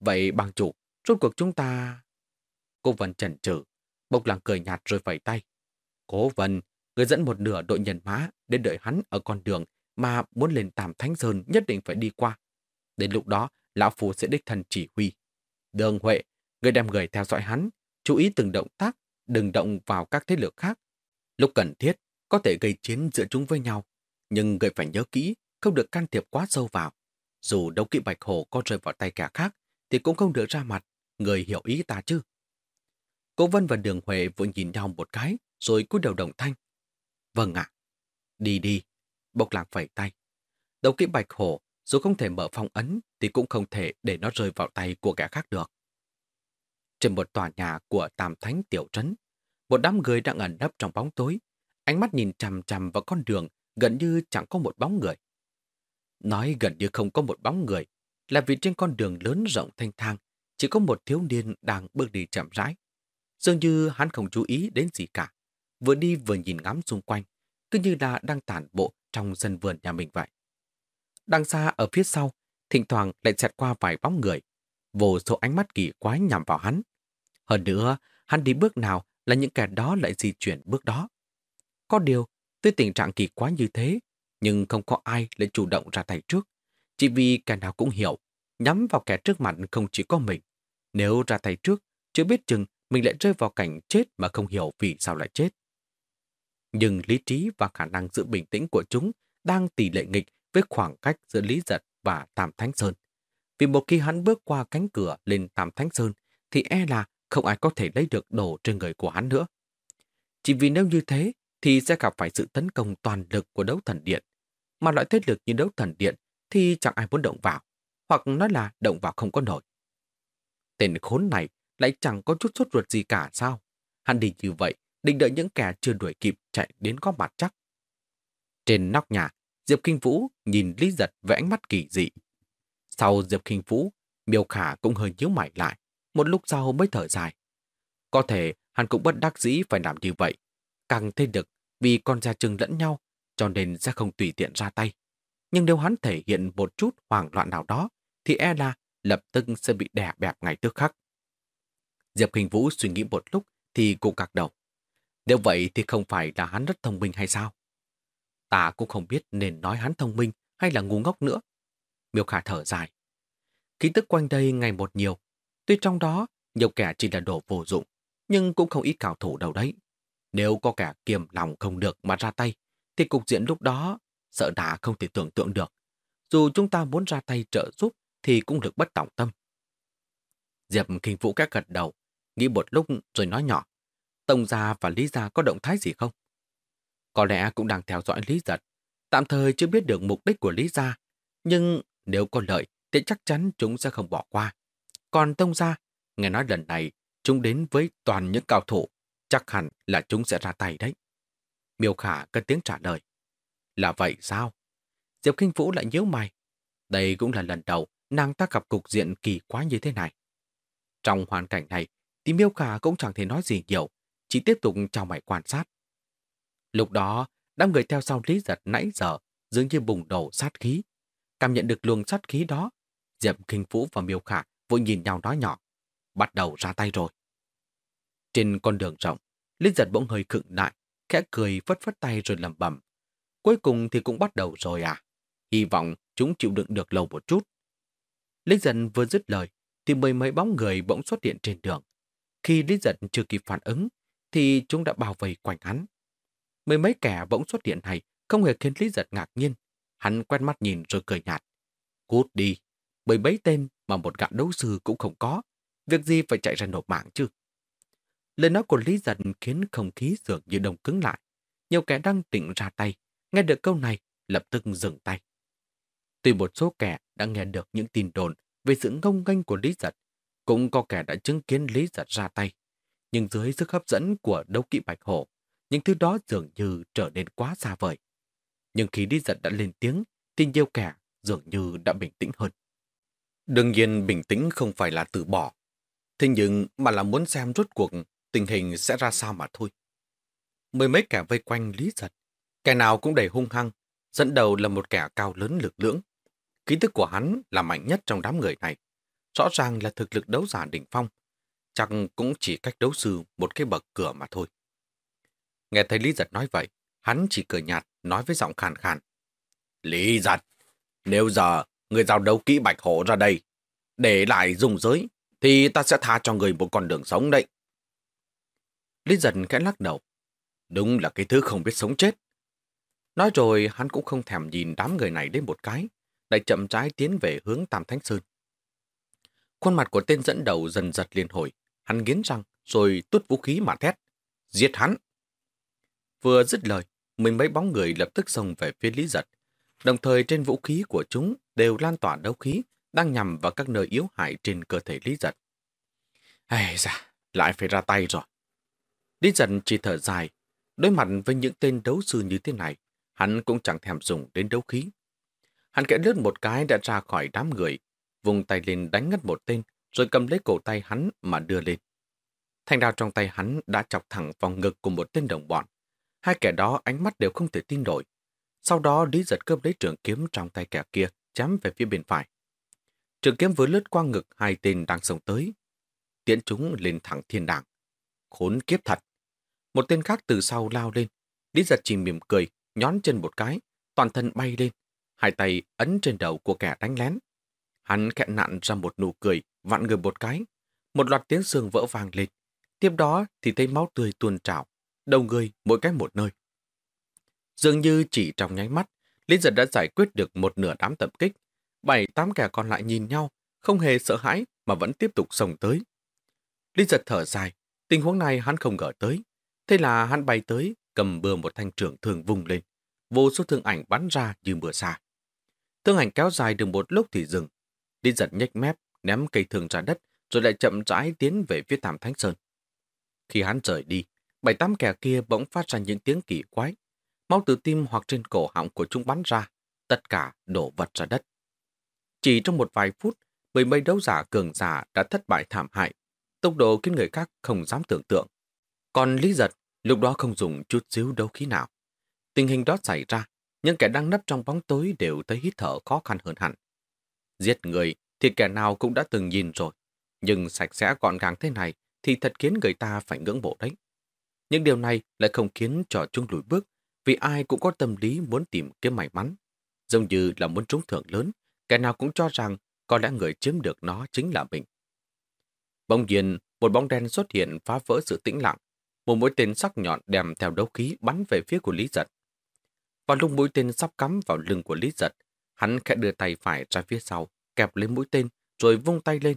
Speaker 1: Vậy bằng chủ, rốt cuộc chúng ta... Cố Vân chần chừ, Bộc làng cười nhạt rồi vẩy tay. Cố Vân, người dẫn một nửa đội nhân mã đến đợi hắn ở con đường mà muốn lên Tam Thánh Sơn nhất định phải đi qua. Đến lúc đó, Lão Phu sẽ đích thân chỉ huy. Đường Huệ, Người đem người theo dõi hắn, chú ý từng động tác, đừng động vào các thế lực khác. Lúc cần thiết, có thể gây chiến giữa chúng với nhau, nhưng người phải nhớ kỹ, không được can thiệp quá sâu vào. Dù đấu kỵ bạch hổ có rơi vào tay kẻ khác, thì cũng không được ra mặt, người hiểu ý ta chứ. Cô Vân và Đường Huệ vừa nhìn nhau một cái, rồi cúi đầu đồng thanh. Vâng ạ. Đi đi. Bộc lạc phẩy tay. Đấu kỹ bạch hổ, dù không thể mở phong ấn, thì cũng không thể để nó rơi vào tay của kẻ khác được. Trên một tòa nhà của Tam Thánh Tiểu Trấn, một đám người đang ẩn nấp trong bóng tối, ánh mắt nhìn chằm chằm vào con đường gần như chẳng có một bóng người. Nói gần như không có một bóng người là vì trên con đường lớn rộng thanh thang chỉ có một thiếu niên đang bước đi chậm rãi. Dường như hắn không chú ý đến gì cả, vừa đi vừa nhìn ngắm xung quanh, cứ như là đang tản bộ trong sân vườn nhà mình vậy. Đằng xa ở phía sau, thỉnh thoảng lại xẹt qua vài bóng người, vô số ánh mắt kỳ quái nhằm vào hắn. Hơn nữa, hắn đi bước nào là những kẻ đó lại di chuyển bước đó. Có điều, tới tình trạng kỳ quá như thế, nhưng không có ai lại chủ động ra tay trước. Chỉ vì kẻ nào cũng hiểu, nhắm vào kẻ trước mặt không chỉ có mình. Nếu ra tay trước, chưa biết chừng mình lại rơi vào cảnh chết mà không hiểu vì sao lại chết. Nhưng lý trí và khả năng giữ bình tĩnh của chúng đang tỷ lệ nghịch với khoảng cách giữa Lý Giật và Tam Thánh Sơn. Vì một khi hắn bước qua cánh cửa lên Tam Thánh Sơn, thì e là không ai có thể lấy được đồ trên người của hắn nữa. Chỉ vì nếu như thế, thì sẽ gặp phải sự tấn công toàn lực của đấu thần điện. Mà loại thế lực như đấu thần điện thì chẳng ai muốn động vào, hoặc nói là động vào không có nổi. Tên khốn này lại chẳng có chút sốt ruột gì cả sao? Hắn đi như vậy, định đợi những kẻ chưa đuổi kịp chạy đến có mặt chắc. Trên nóc nhà, Diệp Kinh Vũ nhìn Lý Giật với ánh mắt kỳ dị. Sau Diệp Kinh Vũ, Miêu Khả cũng hơi nhíu mày lại, một lúc sau mới thở dài. Có thể hắn cũng bất đắc dĩ phải làm như vậy, càng thêm được vì con ra chừng lẫn nhau, cho nên sẽ không tùy tiện ra tay. Nhưng nếu hắn thể hiện một chút hoảng loạn nào đó, thì e là lập tức sẽ bị đè bẹp ngay tức khắc. Diệp Kinh Vũ suy nghĩ một lúc thì cũng cạc đầu. Nếu vậy thì không phải là hắn rất thông minh hay sao? Ta cũng không biết nên nói hắn thông minh hay là ngu ngốc nữa. Miêu Khả thở dài. khí tức quanh đây ngày một nhiều. Tuy trong đó nhiều kẻ chỉ là đồ vô dụng, nhưng cũng không ít cảo thủ đâu đấy. Nếu có kẻ kiềm lòng không được mà ra tay, thì cục diện lúc đó sợ đã không thể tưởng tượng được. Dù chúng ta muốn ra tay trợ giúp thì cũng được bất tỏng tâm. Diệp kinh vũ các gật đầu, nghĩ một lúc rồi nói nhỏ. Tông gia và Lý gia có động thái gì không? Có lẽ cũng đang theo dõi Lý giật. Tạm thời chưa biết được mục đích của Lý gia, nhưng nếu có lợi thì chắc chắn chúng sẽ không bỏ qua. Còn Tông gia, nghe nói lần này chúng đến với toàn những cao thủ, chắc hẳn là chúng sẽ ra tay đấy. Miêu Khả cất tiếng trả lời. Là vậy sao? Diệp Kinh Vũ lại nhíu mày. Đây cũng là lần đầu nàng ta gặp cục diện kỳ quá như thế này. Trong hoàn cảnh này, thì Miêu Khả cũng chẳng thể nói gì nhiều, chỉ tiếp tục chào mày quan sát. Lúc đó, đám người theo sau Lý Giật nãy giờ dường như bùng đổ sát khí. Cảm nhận được luồng sát khí đó, Diệp Kinh Vũ và Miêu Khả vội nhìn nhau nói nhỏ. Bắt đầu ra tay rồi. Trên con đường rộng, Lý Giật bỗng hơi khựng lại, khẽ cười phất phất tay rồi lầm bẩm. Cuối cùng thì cũng bắt đầu rồi à? Hy vọng chúng chịu đựng được lâu một chút. Lý Giật vừa dứt lời, thì mười mấy bóng người bỗng xuất hiện trên đường. Khi Lý Giật chưa kịp phản ứng, thì chúng đã bao vây quanh hắn. Mười mấy kẻ bỗng xuất hiện này không hề khiến Lý Giật ngạc nhiên. Hắn quét mắt nhìn rồi cười nhạt. Cút đi, bởi mấy tên mà một gã đấu sư cũng không có. Việc gì phải chạy ra nộp mạng chứ? Lời nói của Lý Giật khiến không khí dường như đông cứng lại. Nhiều kẻ đang tỉnh ra tay, nghe được câu này, lập tức dừng tay. Tuy một số kẻ đã nghe được những tin đồn về sự ngông nghênh của Lý Giật, cũng có kẻ đã chứng kiến Lý Giật ra tay. Nhưng dưới sức hấp dẫn của đấu kỵ Bạch Hổ, những thứ đó dường như trở nên quá xa vời. Nhưng khi Lý Giật đã lên tiếng, thì nhiều kẻ dường như đã bình tĩnh hơn. Đương nhiên bình tĩnh không phải là từ bỏ, thế nhưng mà là muốn xem rốt cuộc tình hình sẽ ra sao mà thôi. Mười mấy kẻ vây quanh Lý Giật, kẻ nào cũng đầy hung hăng, dẫn đầu là một kẻ cao lớn lực lưỡng. Ký thức của hắn là mạnh nhất trong đám người này. Rõ ràng là thực lực đấu giả đỉnh phong, chắc cũng chỉ cách đấu sư một cái bậc cửa mà thôi. Nghe thấy Lý Giật nói vậy, hắn chỉ cười nhạt, nói với giọng khàn khàn. Lý Giật, nếu giờ người giao đấu kỹ bạch hổ ra đây, để lại dùng giới,
Speaker 2: thì ta sẽ tha cho người một con đường sống đấy.
Speaker 1: Lý giật khẽ lắc đầu. Đúng là cái thứ không biết sống chết. Nói rồi hắn cũng không thèm nhìn đám người này đến một cái, lại chậm rãi tiến về hướng Tam Thánh Sơn. Khuôn mặt của tên dẫn đầu dần giật liên hồi, hắn nghiến răng rồi tút vũ khí mà thét. Giết hắn! Vừa dứt lời, mình mấy bóng người lập tức xông về phía Lý Giật. Đồng thời trên vũ khí của chúng đều lan tỏa đấu khí đang nhằm vào các nơi yếu hại trên cơ thể Lý Giật. Ây da, lại phải ra tay rồi. Lý giận chỉ thở dài, đối mặt với những tên đấu sư như thế này, hắn cũng chẳng thèm dùng đến đấu khí. Hắn kẽ lướt một cái đã ra khỏi đám người, vùng tay lên đánh ngất một tên, rồi cầm lấy cổ tay hắn mà đưa lên. Thanh đao trong tay hắn đã chọc thẳng vào ngực của một tên đồng bọn. Hai kẻ đó ánh mắt đều không thể tin nổi. Sau đó Lý giật cướp lấy trường kiếm trong tay kẻ kia, chém về phía bên phải. Trường kiếm vừa lướt qua ngực hai tên đang sống tới. Tiễn chúng lên thẳng thiên đàng. Khốn kiếp thật. Một tên khác từ sau lao lên. Lý giật chỉ mỉm cười, nhón chân một cái, toàn thân bay lên. Hai tay ấn trên đầu của kẻ đánh lén. Hắn khẽ nặn ra một nụ cười, vặn người một cái. Một loạt tiếng xương vỡ vàng lên. Tiếp đó thì thấy máu tươi tuôn trào, đầu người mỗi cái một nơi. Dường như chỉ trong nháy mắt, Lý giật đã giải quyết được một nửa đám tập kích. Bảy tám kẻ còn lại nhìn nhau, không hề sợ hãi mà vẫn tiếp tục xông tới. Lý giật thở dài, tình huống này hắn không ngờ tới. Thế là hắn bay tới, cầm bừa một thanh trưởng thường vùng lên. Vô số thương ảnh bắn ra như mưa xa. Thương ảnh kéo dài được một lúc thì dừng. đi giật nhếch mép, ném cây thường ra đất, rồi lại chậm rãi tiến về phía Tam Thánh Sơn. Khi hắn rời đi, bảy tám kẻ kia bỗng phát ra những tiếng kỳ quái. Máu từ tim hoặc trên cổ họng của chúng bắn ra, tất cả đổ vật ra đất. Chỉ trong một vài phút, mười mấy đấu giả cường giả đã thất bại thảm hại, tốc độ khiến người khác không dám tưởng tượng. Còn Lý Giật lúc đó không dùng chút xíu đấu khí nào. Tình hình đó xảy ra, những kẻ đang nấp trong bóng tối đều thấy hít thở khó khăn hơn hẳn. Giết người thì kẻ nào cũng đã từng nhìn rồi, nhưng sạch sẽ gọn gàng thế này thì thật khiến người ta phải ngưỡng mộ đấy. Nhưng điều này lại không khiến cho chúng lùi bước, vì ai cũng có tâm lý muốn tìm kiếm may mắn. Giống như là muốn trúng thưởng lớn, kẻ nào cũng cho rằng có lẽ người chiếm được nó chính là mình. Bỗng nhiên, một bóng đen xuất hiện phá vỡ sự tĩnh lặng. Một mũi tên sắc nhọn đem theo đấu khí bắn về phía của Lý Giật. Vào lúc mũi tên sắp cắm vào lưng của Lý Giật, hắn khẽ đưa tay phải ra phía sau, kẹp lấy mũi tên, rồi vung tay lên.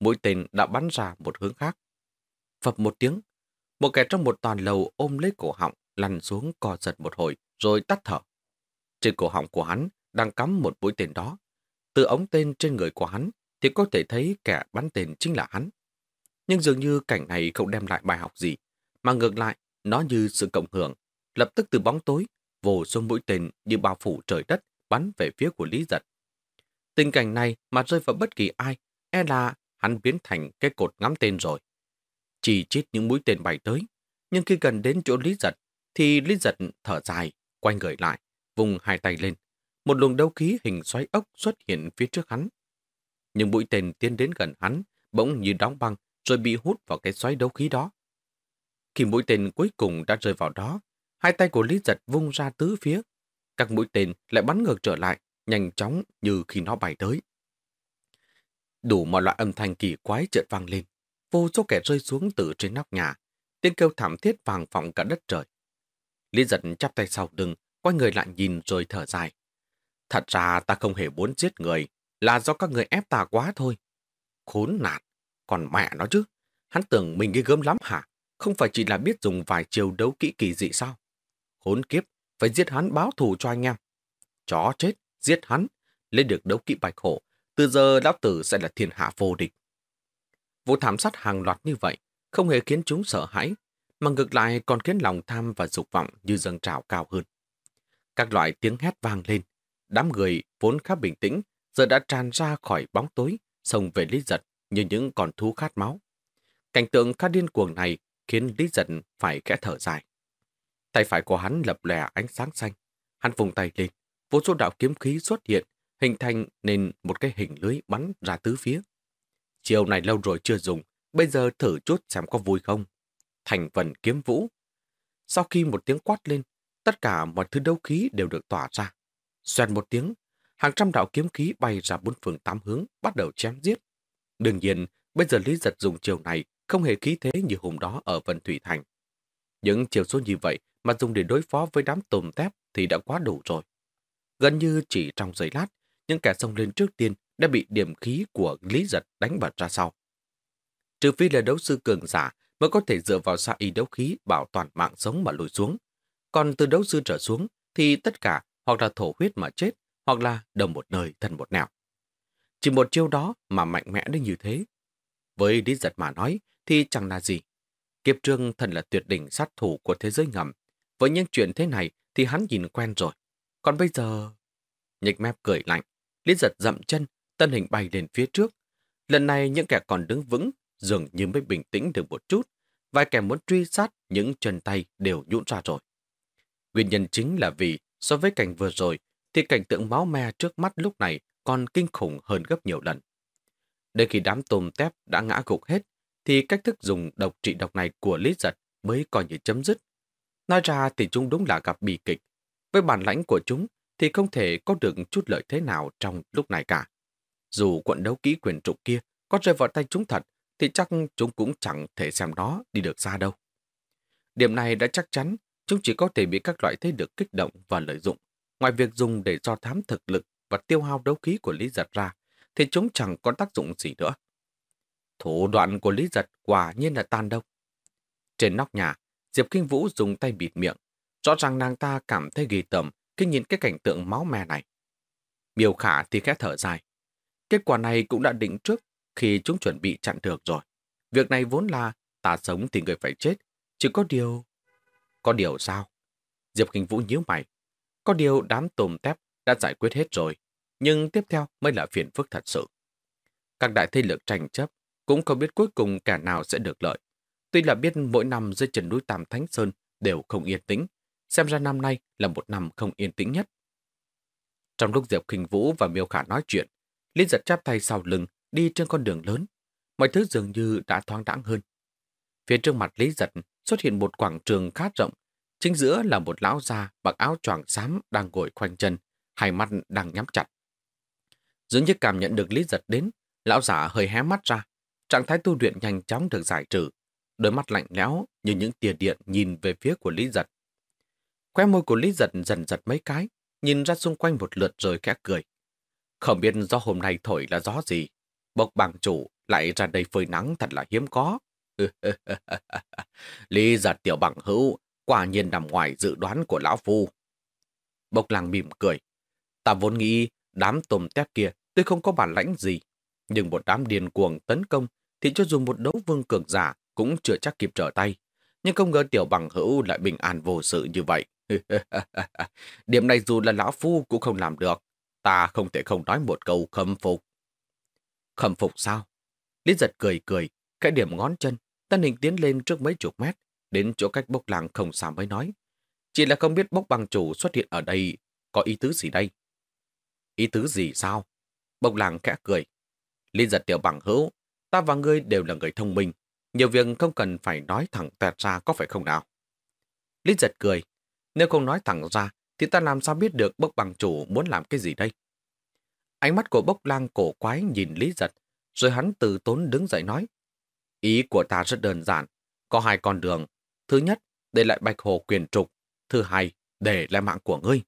Speaker 1: Mũi tên đã bắn ra một hướng khác. Phập một tiếng, một kẻ trong một toàn lầu ôm lấy cổ họng, lăn xuống co giật một hồi, rồi tắt thở. Trên cổ họng của hắn đang cắm một mũi tên đó. Từ ống tên trên người của hắn thì có thể thấy kẻ bắn tên chính là hắn. Nhưng dường như cảnh này không đem lại bài học gì, mà ngược lại, nó như sự cộng hưởng. Lập tức từ bóng tối, vô số mũi tên như bao phủ trời đất bắn về phía của Lý Giật. Tình cảnh này mà rơi vào bất kỳ ai, e là hắn biến thành cái cột ngắm tên rồi. Chỉ chít những mũi tên bay tới, nhưng khi gần đến chỗ Lý Giật, thì Lý Giật thở dài, quay người lại, vùng hai tay lên. Một luồng đấu khí hình xoáy ốc xuất hiện phía trước hắn. Nhưng mũi tên tiến đến gần hắn, bỗng như đóng băng, rồi bị hút vào cái xoáy đấu khí đó. Khi mũi tên cuối cùng đã rơi vào đó, hai tay của Lý Giật vung ra tứ phía. Các mũi tên lại bắn ngược trở lại, nhanh chóng như khi nó bay tới. Đủ mọi loại âm thanh kỳ quái chợt vang lên. Vô số kẻ rơi xuống từ trên nóc nhà. Tiếng kêu thảm thiết vàng vọng cả đất trời. Lý giật chắp tay sau lưng, quay người lại nhìn rồi thở dài. Thật ra ta không hề muốn giết người, là do các người ép ta quá thôi. Khốn nạn, còn mẹ nó chứ. Hắn tưởng mình ghê gớm lắm hả? Không phải chỉ là biết dùng vài chiều đấu kỹ kỳ dị sao? Hốn kiếp, phải giết hắn báo thù cho anh em. Chó chết, giết hắn, lên được đấu kỹ bạch hổ. Từ giờ lão tử sẽ là thiên hạ vô địch. Vụ thảm sát hàng loạt như vậy không hề khiến chúng sợ hãi, mà ngược lại còn khiến lòng tham và dục vọng như dâng trào cao hơn. Các loại tiếng hét vang lên, đám người vốn khá bình tĩnh giờ đã tràn ra khỏi bóng tối, xông về Lý Giật như những con thú khát máu. Cảnh tượng khá điên cuồng này khiến Lý Giật phải kẽ thở dài. Tay phải của hắn lập lè ánh sáng xanh. Hắn vùng tay lên, vô số đạo kiếm khí xuất hiện, hình thành nên một cái hình lưới bắn ra tứ phía. Chiều này lâu rồi chưa dùng, bây giờ thử chút xem có vui không. Thành vần kiếm vũ. Sau khi một tiếng quát lên, tất cả mọi thứ đấu khí đều được tỏa ra. Xoèn một tiếng, hàng trăm đạo kiếm khí bay ra bốn phương tám hướng, bắt đầu chém giết. Đương nhiên, bây giờ Lý Giật dùng chiều này không hề khí thế như hôm đó ở Vân Thủy Thành. Những chiều số như vậy mà dùng để đối phó với đám tôm tép thì đã quá đủ rồi. Gần như chỉ trong giây lát, những kẻ xông lên trước tiên đã bị điểm khí của Lý Giật đánh bật ra sau. Trừ phi là đấu sư cường giả mới có thể dựa vào xa y đấu khí bảo toàn mạng sống mà lùi xuống. Còn từ đấu sư trở xuống thì tất cả hoặc là thổ huyết mà chết, hoặc là đồng một nơi thân một nẻo. Chỉ một chiêu đó mà mạnh mẽ đến như thế. Với Lý Giật mà nói thì chẳng là gì. Kiếp trương thần là tuyệt đỉnh sát thủ của thế giới ngầm. Với những chuyện thế này thì hắn nhìn quen rồi. Còn bây giờ... Nhịch mép cười lạnh, Lý Giật dậm chân, tân hình bay lên phía trước. Lần này những kẻ còn đứng vững dường như mới bình tĩnh được một chút. Vài kẻ muốn truy sát những chân tay đều nhũn ra rồi. Nguyên nhân chính là vì so với cảnh vừa rồi thì cảnh tượng máu me trước mắt lúc này còn kinh khủng hơn gấp nhiều lần. Đến khi đám tôm tép đã ngã gục hết, thì cách thức dùng độc trị độc này của Lý Giật mới coi như chấm dứt. Nói ra thì chúng đúng là gặp bi kịch. Với bản lãnh của chúng thì không thể có được chút lợi thế nào trong lúc này cả. Dù quận đấu kỹ quyền trục kia có rơi vào tay chúng thật, thì chắc chúng cũng chẳng thể xem nó đi được xa đâu. Điểm này đã chắc chắn chúng chỉ có thể bị các loại thế được kích động và lợi dụng. Ngoài việc dùng để do thám thực lực và tiêu hao đấu khí của Lý Giật ra, thì chúng chẳng có tác dụng gì nữa. Thủ đoạn của Lý Giật quả nhiên là tan đông. Trên nóc nhà, Diệp Kinh Vũ dùng tay bịt miệng. Rõ ràng nàng ta cảm thấy ghi tầm khi nhìn cái cảnh tượng máu me này. Miêu khả thì khẽ thở dài. Kết quả này cũng đã định trước khi chúng chuẩn bị chặn được rồi. Việc này vốn là ta sống thì người phải chết. Chỉ có điều... Có điều sao? Diệp Kinh Vũ nhíu mày. Có điều đám tôm tép đã giải quyết hết rồi, nhưng tiếp theo mới là phiền phức thật sự. Các đại thế lực tranh chấp cũng không biết cuối cùng kẻ nào sẽ được lợi. Tuy là biết mỗi năm dưới chân núi Tam Thánh Sơn đều không yên tĩnh, xem ra năm nay là một năm không yên tĩnh nhất. Trong lúc Diệp Kinh Vũ và Miêu Khả nói chuyện, Lý giật chắp tay sau lưng đi trên con đường lớn. Mọi thứ dường như đã thoáng đãng hơn. Phía trước mặt Lý giật xuất hiện một quảng trường khá rộng. Chính giữa là một lão già mặc áo choàng xám đang ngồi khoanh chân, hai mắt đang nhắm chặt. Dường như cảm nhận được Lý giật đến, lão giả hơi hé mắt ra. Trạng thái tu luyện nhanh chóng được giải trừ. Đôi mắt lạnh lẽo như những tia điện nhìn về phía của Lý giật. Khóe môi của Lý giật dần giật mấy cái, nhìn ra xung quanh một lượt rồi khẽ cười. Không biết do hôm nay thổi là gió gì, bộc bàng chủ lại ra đây phơi nắng thật là hiếm có. *laughs* Lý giật tiểu bằng hữu, quả nhiên nằm ngoài dự đoán của lão phu. Bộc làng mỉm cười. Ta vốn nghĩ đám tôm tép kia tuy không có bản lãnh gì, nhưng một đám điền cuồng tấn công thì cho dù một đấu vương cường giả cũng chưa chắc kịp trở tay. Nhưng không ngờ tiểu bằng hữu lại bình an vô sự như vậy. *laughs* Điểm này dù là lão phu cũng không làm được. Ta không thể không nói một câu khâm phục. Khâm phục sao? Lý giật cười cười, cái điểm ngón chân, tân hình tiến lên trước mấy chục mét, đến chỗ cách bốc làng không xa mới nói. Chỉ là không biết bốc bằng chủ xuất hiện ở đây có ý tứ gì đây? Ý tứ gì sao? Bốc làng kẽ cười. Lý giật tiểu bằng hữu, ta và ngươi đều là người thông minh, nhiều việc không cần phải nói thẳng tẹt ra có phải không nào? Lý giật cười, nếu không nói thẳng ra thì ta làm sao biết được bốc bằng chủ muốn làm cái gì đây? Ánh mắt của bốc lang cổ quái nhìn Lý giật, rồi hắn từ tốn đứng dậy nói. Ý của ta rất đơn giản, có hai con đường. Thứ nhất, để lại bạch hồ quyền trục. Thứ hai, để lại mạng của ngươi.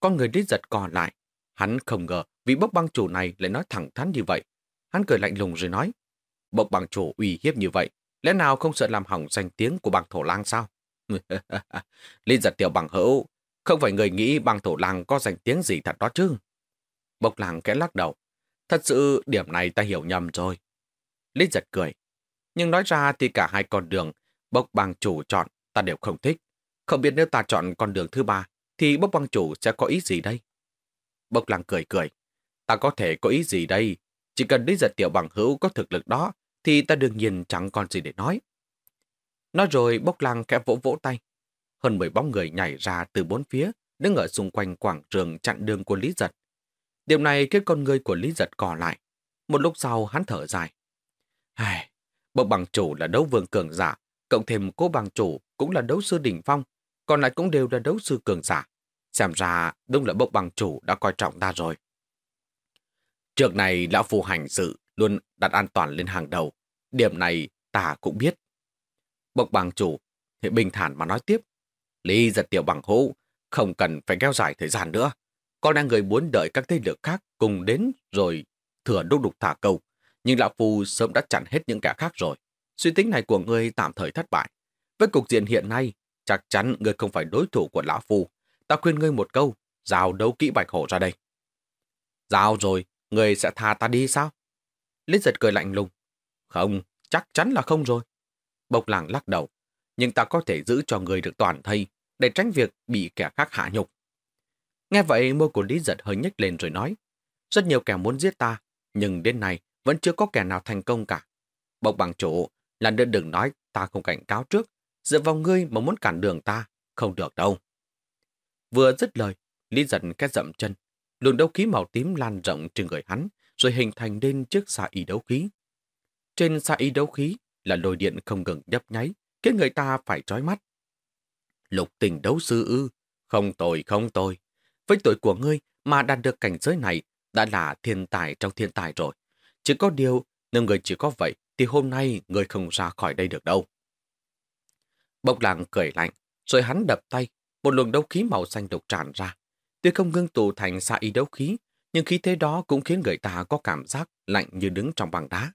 Speaker 1: Con người Lý giật còn lại. Hắn không ngờ vị bốc băng chủ này lại nói thẳng thắn như vậy. Hắn cười lạnh lùng rồi nói. Bốc băng chủ uy hiếp như vậy, lẽ nào không sợ làm hỏng danh tiếng của băng thổ lang sao? *laughs* Linh giật tiểu bằng hữu, không phải người nghĩ băng thổ lang có danh tiếng gì thật đó chứ. Bốc lang kẽ lắc đầu. Thật sự điểm này ta hiểu nhầm rồi. Linh giật cười. Nhưng nói ra thì cả hai con đường bốc băng chủ chọn ta đều không thích. Không biết nếu ta chọn con đường thứ ba thì bốc băng chủ sẽ có ý gì đây? Bốc lang cười cười. Ta có thể có ý gì đây? Chỉ cần lý giật tiểu bằng hữu có thực lực đó thì ta đương nhiên chẳng còn gì để nói. Nói rồi bốc lang khẽ vỗ vỗ tay. Hơn 10 bóng người nhảy ra từ bốn phía, đứng ở xung quanh quảng trường chặn đường của Lý Giật. Điều này khiến con người của Lý Giật cò lại. Một lúc sau hắn thở dài. Hài, bậc bằng chủ là đấu vương cường giả, cộng thêm cô bằng chủ cũng là đấu sư đỉnh phong, còn lại cũng đều là đấu sư cường giả. Xem ra đúng là bậc bằng chủ đã coi trọng ta rồi. Trước này lão phù hành sự
Speaker 2: luôn đặt an toàn lên hàng đầu. Điểm này ta cũng biết. Bộc bang chủ thì bình thản mà nói tiếp. Lý giật tiểu bằng hữu, không cần phải kéo dài thời gian nữa. Con đang người muốn đợi các thế lực khác cùng đến rồi thừa đúc đục thả câu. Nhưng Lão Phu sớm đã chặn hết những kẻ khác rồi. Suy tính này của ngươi tạm thời thất bại. Với cục diện hiện nay, chắc chắn ngươi không phải đối thủ của Lão Phu. Ta khuyên ngươi một câu, giao đấu kỹ bạch hổ ra đây. Giao rồi, người sẽ tha ta đi sao? Lít giật cười lạnh lùng. Không, chắc chắn là không rồi. Bộc làng lắc đầu. Nhưng ta có thể giữ cho người được toàn thây để tránh việc bị kẻ khác hạ nhục. Nghe vậy môi của Lý giật hơi nhếch lên rồi nói. Rất nhiều kẻ muốn giết ta, nhưng đến nay vẫn chưa có kẻ nào thành công cả. Bộc bằng chủ, lần nữa đừng nói ta không cảnh cáo trước, dựa vào ngươi mà muốn cản đường ta, không được đâu. Vừa dứt lời, Lý giật cái dậm chân, luồng đấu khí màu tím lan rộng trên người hắn, rồi hình thành nên chiếc xà y đấu khí. Trên xà y đấu khí là lôi điện không ngừng nhấp nháy, khiến người ta phải trói mắt. Lục tình đấu sư ư, không tồi không tồi. Với tuổi của ngươi mà đạt được cảnh giới này đã là thiên tài trong thiên tài rồi. Chỉ có điều, nếu người chỉ có vậy, thì hôm nay người không ra khỏi đây được đâu. Bốc làng cười lạnh, rồi hắn đập tay, một luồng đấu khí màu xanh đục tràn ra. Tuy không ngưng tụ thành xa y đấu khí, nhưng khí thế đó cũng khiến người ta có cảm giác lạnh như đứng trong bằng đá.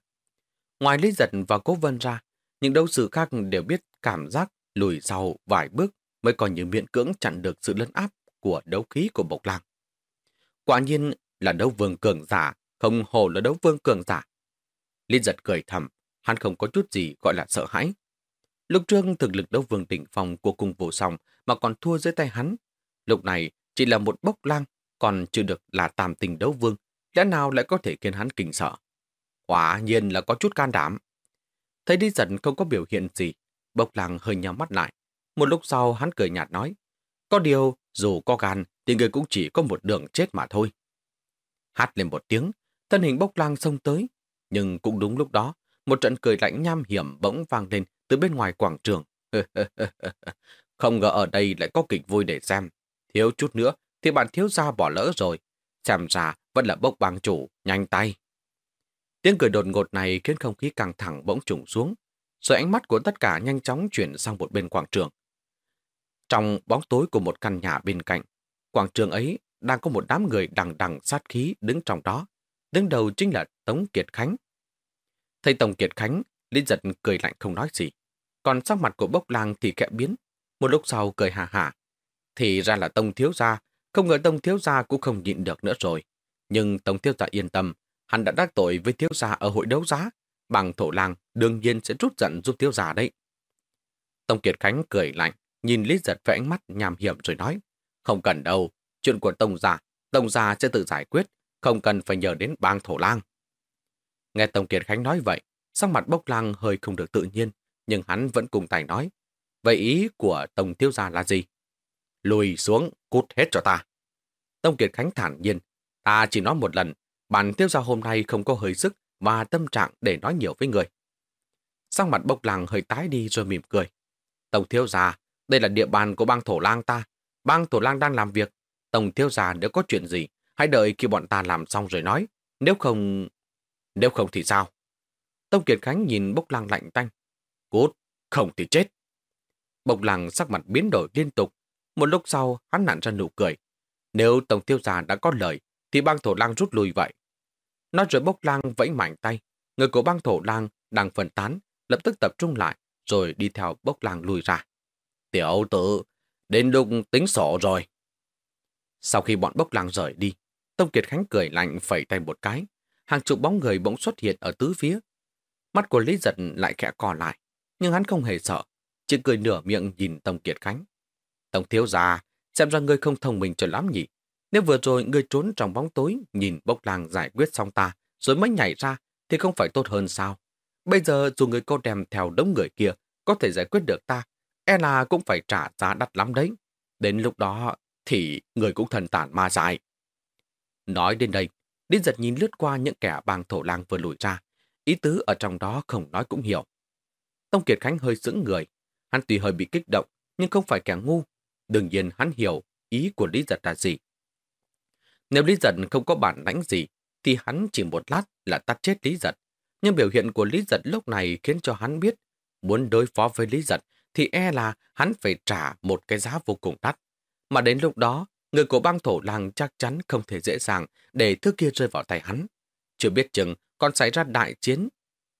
Speaker 2: Ngoài Lý Giật và Cố Vân ra, những đấu sư khác đều biết cảm giác lùi sau vài bước mới còn như miễn cưỡng chặn được sự lấn áp của đấu khí của Bộc Lang. Quả nhiên là đấu vương cường giả, không hồ là đấu vương cường giả. lý giật cười thầm, hắn không có chút gì gọi là sợ hãi. Lúc trương thực lực đấu vương đỉnh phòng của cung vô song mà còn thua dưới tay hắn. Lúc này chỉ là một bốc lang, còn chưa được là tam tình đấu vương, lẽ nào lại có thể khiến hắn kinh sợ. Quả nhiên là có chút can đảm. Thấy đi giận không có biểu hiện gì, bốc lang hơi nhắm mắt lại. Một lúc sau hắn cười nhạt nói, có điều dù có gan thì người cũng chỉ có một đường chết mà thôi. Hát lên một tiếng, thân hình bốc lang xông tới. Nhưng cũng đúng lúc đó, một trận cười lạnh nham hiểm bỗng vang lên từ bên ngoài quảng trường. *laughs* Không ngờ ở đây lại có kịch vui để xem. Thiếu chút nữa thì bạn thiếu gia bỏ lỡ rồi. Xem ra vẫn là bốc bang chủ, nhanh tay. Tiếng cười đột ngột này khiến không khí căng thẳng bỗng trùng xuống. Rồi ánh mắt của tất cả nhanh chóng chuyển sang một bên quảng trường. Trong bóng tối của một căn nhà bên cạnh, quảng trường ấy đang có một đám người đằng đằng sát khí đứng trong đó. Đứng đầu chính là Tống Kiệt Khánh. Thấy Tống Kiệt Khánh, Lý giật cười lạnh không nói gì. Còn sắc mặt của bốc lang thì kẹ biến. Một lúc sau cười hà hà. Thì ra là Tông Thiếu Gia. Không ngờ Tông Thiếu Gia cũng không nhịn được nữa rồi. Nhưng Tông Thiếu Gia yên tâm. Hắn đã đắc tội với Thiếu Gia ở hội đấu giá. Bằng thổ lang đương nhiên sẽ rút giận giúp Thiếu Gia đấy. Tông Kiệt Khánh cười lạnh, nhìn Lý giật với ánh mắt nhàm hiểm rồi nói. Không cần đâu, chuyện của Tông Gia, Tông Gia sẽ tự giải quyết, không cần phải nhờ đến bang thổ lang. Nghe Tông Kiệt Khánh nói vậy, sắc mặt bốc lang hơi không được tự nhiên, nhưng hắn vẫn cùng tài nói. Vậy ý của Tông Thiếu Gia là gì? Lùi xuống, cút hết cho ta. Tông Kiệt Khánh thản nhiên, ta chỉ nói một lần, bản tiêu Gia hôm nay không có hơi sức và tâm trạng để nói nhiều với người. Sắc mặt bốc làng hơi tái đi rồi mỉm cười. Tông Thiếu Gia, đây là địa bàn của bang thổ lang ta. Bang thổ lang đang làm việc. Tổng Thiếu Gia nếu có chuyện gì, hãy đợi khi bọn ta làm xong rồi nói. Nếu không... Nếu không thì sao? Tông Kiệt Khánh nhìn bốc làng lạnh tanh. Cút, không thì chết. Bốc làng sắc mặt biến đổi liên tục. Một lúc sau, hắn nặn ra nụ cười. Nếu Tổng Tiêu Giả đã có lời, thì bang thổ lang rút lui vậy. Nói rồi bốc lang vẫy mạnh tay. Người của bang thổ lang đang phân tán, lập tức tập trung lại, rồi đi theo bốc lang lùi ra. Tiểu tử, đến lúc tính sổ rồi. Sau khi bọn bốc lang rời đi, Tông Kiệt Khánh cười lạnh phẩy tay một cái. Hàng chục bóng người bỗng xuất hiện ở tứ phía. Mắt của Lý Giật lại khẽ cò lại, nhưng hắn không hề sợ, chỉ cười nửa miệng nhìn Tông Kiệt Khánh. Tông thiếu gia, xem ra ngươi không thông minh cho lắm nhỉ. Nếu vừa rồi ngươi trốn trong bóng tối, nhìn bốc làng giải quyết xong ta, rồi mới nhảy ra, thì không phải tốt hơn sao? Bây giờ dù người cô đem theo đống người kia có thể giải quyết được ta, e là cũng phải trả giá đắt lắm đấy. Đến lúc đó thì người cũng thần tản ma dại. Nói đến đây, Điên giật nhìn lướt qua những kẻ bàng thổ lang vừa lùi ra. Ý tứ ở trong đó không nói cũng hiểu. Tông Kiệt Khánh hơi sững người. Hắn tuy hơi bị kích động, nhưng không phải kẻ ngu. Đương nhiên hắn hiểu ý của Lý Giật là gì. Nếu Lý Giật không có bản lãnh gì,
Speaker 1: thì hắn chỉ một lát là tắt chết Lý Giật. Nhưng biểu hiện của Lý Giật lúc này khiến cho hắn biết muốn đối phó với Lý Giật thì e là hắn phải trả một cái giá vô cùng đắt. Mà đến lúc đó, người của bang thổ làng chắc chắn không thể dễ dàng để thứ kia rơi vào tay hắn. Chưa biết chừng còn xảy ra đại chiến.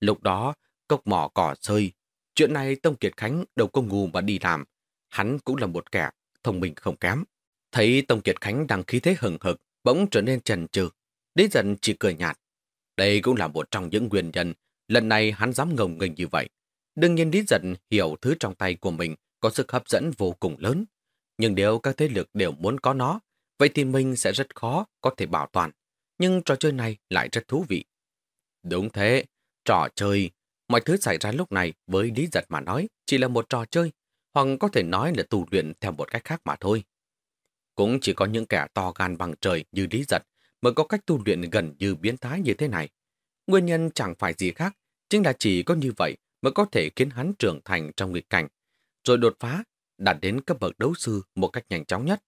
Speaker 1: Lúc đó, cốc mỏ cỏ rơi. Chuyện này Tông Kiệt Khánh đâu có ngu mà đi làm. Hắn cũng là một kẻ thông minh không kém. Thấy Tông Kiệt Khánh đang khí thế hừng hực, bỗng trở nên trần trừ. Lý dần chỉ cười nhạt. Đây cũng là một trong những nguyên nhân lần này hắn dám ngồng nghênh như vậy. Đương nhiên Lý giận hiểu thứ trong tay của mình có sức hấp dẫn vô cùng lớn. Nhưng nếu các thế lực đều muốn có nó, vậy thì mình sẽ rất khó có thể bảo toàn. Nhưng trò chơi này lại rất thú vị. Đúng thế, trò chơi, mọi thứ xảy ra lúc này với Lý Giật mà nói chỉ là một trò chơi, hoặc có thể nói là tu luyện theo một cách khác mà thôi. Cũng chỉ có những kẻ to gan bằng trời như Lý Giật mới có cách tu luyện gần như biến thái như thế này. Nguyên nhân chẳng phải gì khác, chính là chỉ có như vậy mới có thể khiến hắn trưởng thành trong nghịch cảnh, rồi đột phá, đạt đến cấp bậc đấu sư một cách nhanh chóng nhất.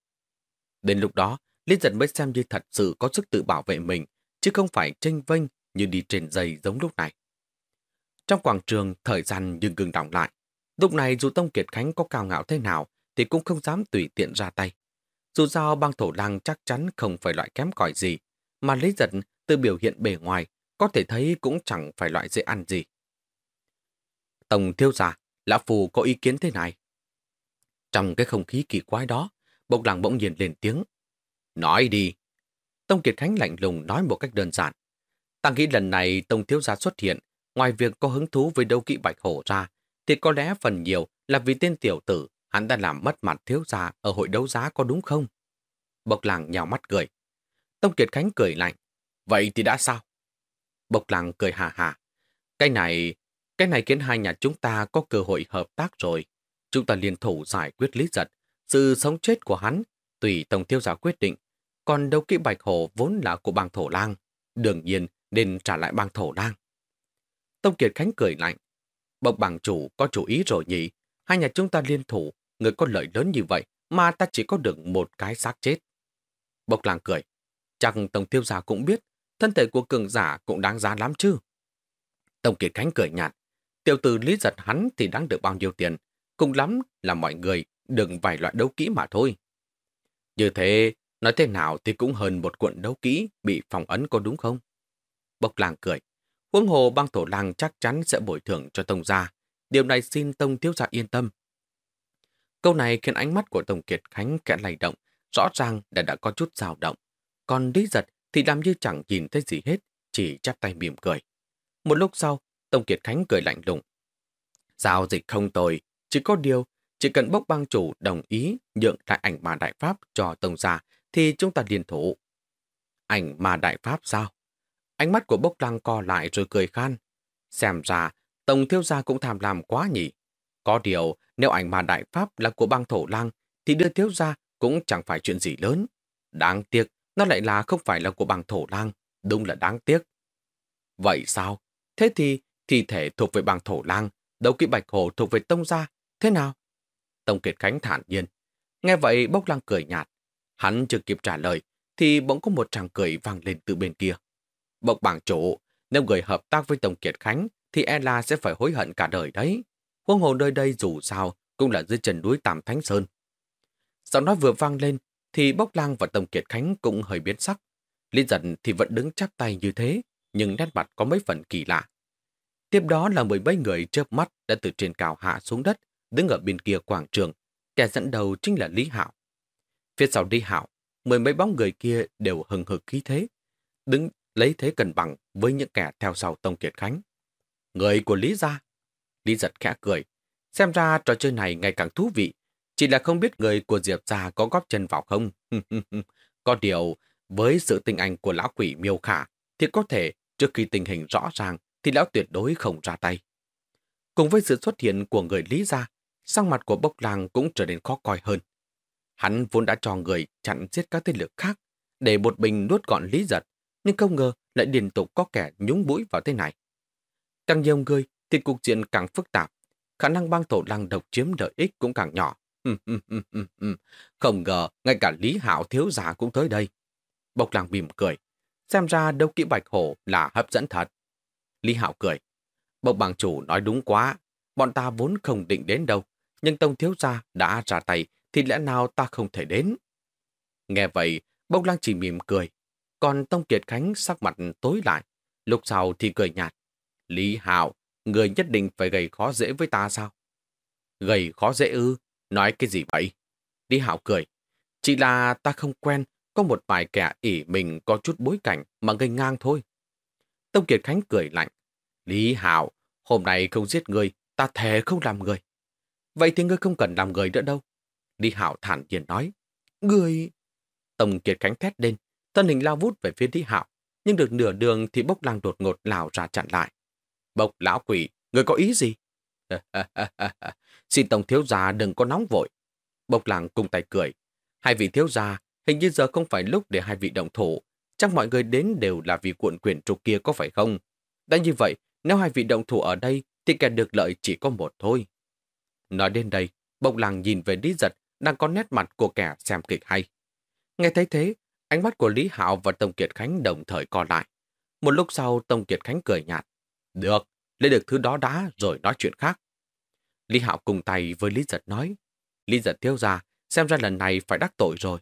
Speaker 1: Đến lúc đó, Lý Giật mới xem như thật sự có sức tự bảo vệ mình, chứ không phải tranh vênh như đi trên dây giống lúc này. Trong quảng trường, thời gian dừng ngừng đọng lại. Lúc này dù Tông Kiệt Khánh có cao ngạo thế nào, thì cũng không dám tùy tiện ra tay. Dù sao băng thổ lang chắc chắn không phải loại kém cỏi gì, mà lấy giật từ biểu hiện bề ngoài, có thể thấy cũng chẳng phải loại dễ ăn gì. Tổng thiêu giả, lão Phù có ý kiến thế này. Trong cái không khí kỳ quái đó, bộc làng bỗng nhiên lên tiếng. Nói đi. Tông Kiệt Khánh lạnh lùng nói một cách đơn giản. Ta nghĩ lần này Tông Thiếu Gia xuất hiện, ngoài việc có hứng thú với đấu kỵ bạch hổ ra, thì có lẽ phần nhiều là vì tên tiểu tử hắn đã làm mất mặt thiếu gia ở hội đấu giá có đúng không? Bộc làng nhào mắt cười. Tông Kiệt Khánh cười lạnh. Vậy thì đã sao? Bộc làng cười hà hà. Cái này, cái này khiến hai nhà chúng ta có cơ hội hợp tác rồi. Chúng ta liên thủ giải quyết lý giật. Sự sống chết của hắn, tùy Tổng Thiếu Gia quyết định. Còn đấu kỹ bạch hổ vốn là của bang thổ lang. Đương nhiên, nên trả lại bang thổ lang. Tông Kiệt Khánh cười lạnh. Bộc bảng chủ có chủ ý rồi nhỉ? Hai nhà chúng ta liên thủ, người có lợi lớn như vậy mà ta chỉ có được một cái xác chết. Bộc làng cười. Chắc Tổng tiêu giả cũng biết, thân thể của cường giả cũng đáng giá lắm chứ. Tổng Kiệt Khánh cười nhạt. Tiểu tử lý giật hắn thì đáng được bao nhiêu tiền. Cùng lắm là mọi người đừng vài loại đấu kỹ mà thôi. Như thế, nói thế nào thì cũng hơn một cuộn đấu kỹ bị phòng ấn có đúng không? Bộc làng cười. Huống hồ băng thổ làng chắc chắn sẽ bồi thường cho Tông gia. Điều này xin Tông thiếu gia yên tâm. Câu này khiến ánh mắt của Tông Kiệt Khánh kẽ lay động, rõ ràng đã đã có chút dao động. Còn Lý Giật thì làm như chẳng nhìn thấy gì hết, chỉ chắp tay mỉm cười. Một lúc sau, Tông Kiệt Khánh cười lạnh lùng. Giao dịch không tồi, chỉ có điều, chỉ cần bốc bang chủ đồng ý nhượng lại ảnh mà đại pháp cho Tông gia thì chúng ta liên thủ. Ảnh mà đại pháp sao? Ánh mắt của bốc lăng co lại rồi cười khan. Xem ra, Tổng thiếu gia cũng tham làm quá nhỉ. Có điều, nếu ảnh mà đại pháp là của băng thổ lang, thì đưa thiếu gia cũng chẳng phải chuyện gì lớn. Đáng tiếc, nó lại là không phải là của băng thổ lang. Đúng là đáng tiếc. Vậy sao? Thế thì thi thể thuộc về băng thổ lang, đầu kỹ bạch hồ thuộc về tông gia. Thế nào? Tông Kiệt Khánh thản nhiên. Nghe vậy bốc lăng cười nhạt. Hắn chưa kịp trả lời, thì bỗng có một tràng cười vang lên từ bên kia. Bộc bảng chủ, nếu người hợp tác với Tổng Kiệt Khánh, thì Ella sẽ phải hối hận cả đời đấy. Huông hồ nơi đây dù sao cũng là dưới chân núi Tam Thánh Sơn. Giọng nói vừa vang lên, thì Bốc Lang và Tổng Kiệt Khánh cũng hơi biến sắc. Lý giận thì vẫn đứng chắp tay như thế, nhưng nét mặt có mấy phần kỳ lạ. Tiếp đó là mười mấy người chớp mắt đã từ trên cao hạ xuống đất, đứng ở bên kia quảng trường. Kẻ dẫn đầu chính là Lý Hạo. Phía sau Lý Hạo, mười mấy bóng người kia đều hừng hực khí thế, đứng lấy thế cân bằng với những kẻ theo sau Tông Kiệt Khánh. Người của Lý Gia. Lý giật khẽ cười. Xem ra trò chơi này ngày càng thú vị. Chỉ là không biết người của Diệp Gia có góp chân vào không. *laughs* có điều, với sự tình anh của lão quỷ miêu khả, thì có thể trước khi tình hình rõ ràng thì lão tuyệt đối không ra tay. Cùng với sự xuất hiện của người Lý Gia, sang mặt của bốc làng cũng trở nên khó coi hơn. Hắn vốn đã cho người chặn giết các thế lực khác, để một bình nuốt gọn Lý Giật, nhưng không ngờ lại liên tục có kẻ nhúng mũi vào thế này. Càng nhiều người thì cuộc diện càng phức tạp, khả năng băng tổ lăng độc chiếm lợi ích cũng càng nhỏ. không ngờ ngay cả Lý Hạo thiếu giả cũng tới đây. Bộc làng bìm cười.
Speaker 2: xem ra đấu kỹ bạch hổ là hấp dẫn thật. Lý Hạo cười. Bộc bàng chủ nói đúng quá, bọn ta vốn không định đến đâu, nhưng Tông Thiếu Gia đã ra tay thì lẽ nào ta không thể đến. Nghe vậy, bộc Lang chỉ mỉm cười, còn Tông Kiệt Khánh sắc mặt tối lại, lúc sau thì cười nhạt. Lý Hạo, người nhất định phải gây khó dễ với ta sao? Gây khó dễ ư? Nói cái gì vậy? Lý Hạo cười. Chỉ là ta không quen, có một vài kẻ ỉ mình có chút bối cảnh mà gây ngang thôi. Tông Kiệt Khánh cười lạnh. Lý Hạo, hôm nay không giết người, ta thề không làm người. Vậy thì ngươi không cần làm người nữa đâu. Lý Hạo thản nhiên nói. Người... Tông Kiệt Khánh thét lên, thân hình lao vút về phía Lý Hạo, nhưng được nửa đường thì bốc lang đột ngột lào ra chặn lại. Bốc lão quỷ, người có ý gì? *laughs* Xin Tổng thiếu gia đừng có nóng vội. Bốc lang cung tay cười. Hai vị thiếu gia, hình như giờ không phải lúc để hai vị động thủ. Chắc mọi người đến đều là vì cuộn quyền trục kia có phải không? Đã như vậy, nếu hai vị động thủ ở đây thì kẻ được lợi chỉ có một thôi. Nói đến đây, bốc làng nhìn về Lý Giật đang có nét mặt của kẻ xem kịch hay. Nghe thấy thế, ánh mắt của Lý Hạo và Tông Kiệt Khánh đồng thời co lại. Một lúc sau Tông Kiệt Khánh cười nhạt. Được, lấy được thứ đó đã rồi nói chuyện khác. Lý Hạo cùng tay với Lý Giật nói. Lý Giật thiếu ra, xem ra lần này phải đắc tội rồi.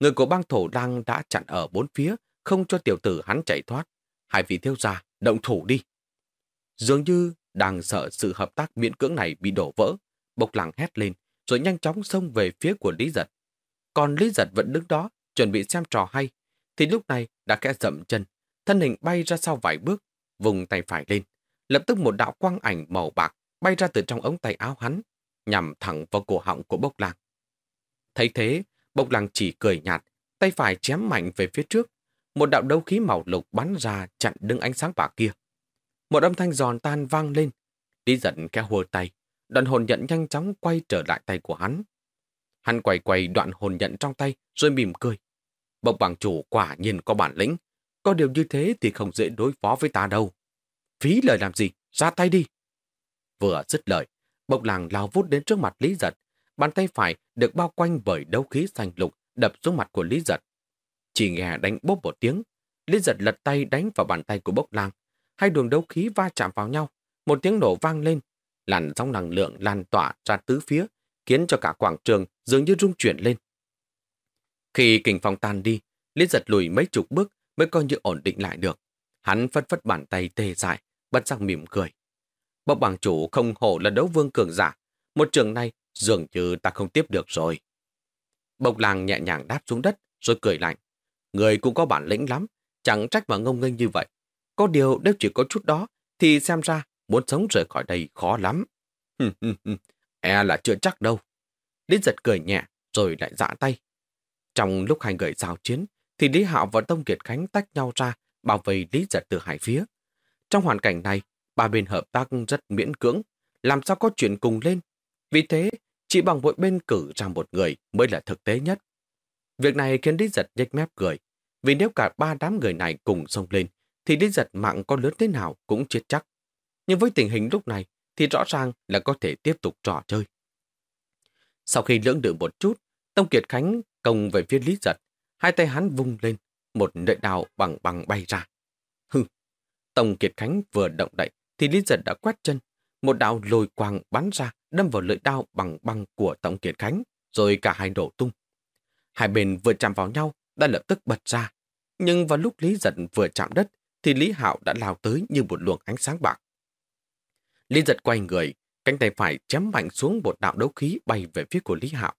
Speaker 2: Người của bang thổ đang đã chặn ở bốn phía, không cho tiểu tử hắn chạy thoát. Hai vị thiếu gia, động thủ đi. Dường như đang sợ sự hợp tác miễn cưỡng này bị đổ vỡ. Bộc làng hét lên, rồi nhanh chóng xông về phía của Lý Giật. Còn Lý Giật vẫn đứng đó, chuẩn bị xem trò hay, thì lúc này đã kẽ dậm chân, thân hình bay ra sau vài bước, vùng tay phải lên. Lập tức một đạo quang ảnh màu bạc bay ra từ trong ống tay áo hắn, nhằm thẳng vào cổ họng của bốc làng. Thấy thế, bốc làng chỉ cười nhạt, tay phải chém mạnh về phía trước. Một đạo đấu khí màu lục bắn ra chặn đứng ánh sáng bạc kia. Một âm thanh giòn tan vang lên. Lý giận kéo hùa tay, đoạn hồn nhận nhanh chóng quay trở lại tay của hắn. Hắn quay quay đoạn hồn nhận trong tay rồi mỉm cười. Bộc bảng chủ quả nhiên có bản lĩnh. Có điều như thế thì không dễ đối phó với ta đâu. Phí lời làm gì? Ra tay đi. Vừa dứt lời, bộc làng lao vút đến trước mặt Lý Giật. Bàn tay phải được bao quanh bởi đấu khí xanh lục đập xuống mặt của Lý Giật. Chỉ nghe đánh bốp một tiếng, Lý Giật lật tay đánh vào bàn tay của bốc lang. Hai đường đấu khí va chạm vào nhau, một tiếng nổ vang lên, làn sóng năng lượng lan tỏa ra tứ phía, khiến cho cả quảng trường dường như rung chuyển lên. Khi kình phong tan đi, Lý giật lùi mấy chục bước mới coi như ổn định lại được. Hắn phất phất bàn tay tê dại, bật răng mỉm cười. Bọc bảng chủ không hổ là đấu vương cường giả. Một trường này dường như ta không tiếp được rồi. Bộc làng nhẹ nhàng đáp xuống đất, rồi cười lạnh. Người cũng có bản lĩnh lắm, chẳng trách mà ngông nghênh như vậy. Có điều nếu chỉ có chút đó, thì xem ra muốn sống rời khỏi đây khó lắm. e là chưa chắc đâu. Lý giật cười nhẹ, rồi lại dạ tay. Trong lúc hai người giao chiến, thì Lý Hạo và Tông Kiệt Khánh tách nhau ra, bảo vệ Lý giật từ hai phía. Trong hoàn cảnh này, ba bên hợp tác rất miễn cưỡng, làm sao có chuyện cùng lên. Vì thế, chỉ bằng mỗi bên cử ra một người mới là thực tế nhất. Việc này khiến Lý Giật nhếch mép cười, vì nếu cả ba đám người này cùng xông lên, thì Lý Giật mạng có lớn thế nào cũng chết chắc. Nhưng với tình hình lúc này, thì rõ ràng là có thể tiếp tục trò chơi. Sau khi lưỡng được một chút, Tông Kiệt Khánh công về phía Lý Giật, hai tay hắn vung lên, một lợi đào bằng bằng bay ra. Hừ, tổng Kiệt Khánh vừa động đậy, thì Lý Giật đã quét chân, một đạo lồi quang bắn ra, đâm vào lưỡi đao bằng băng của tổng Kiệt Khánh, rồi cả hai đổ tung. Hai bên vừa chạm vào nhau, đã lập tức bật ra. Nhưng vào lúc Lý Giật vừa chạm đất, thì Lý Hạo đã lao tới như một luồng ánh sáng bạc. Lý giật quay người, cánh tay phải chém mạnh xuống một đạo đấu khí bay về phía của Lý Hạo.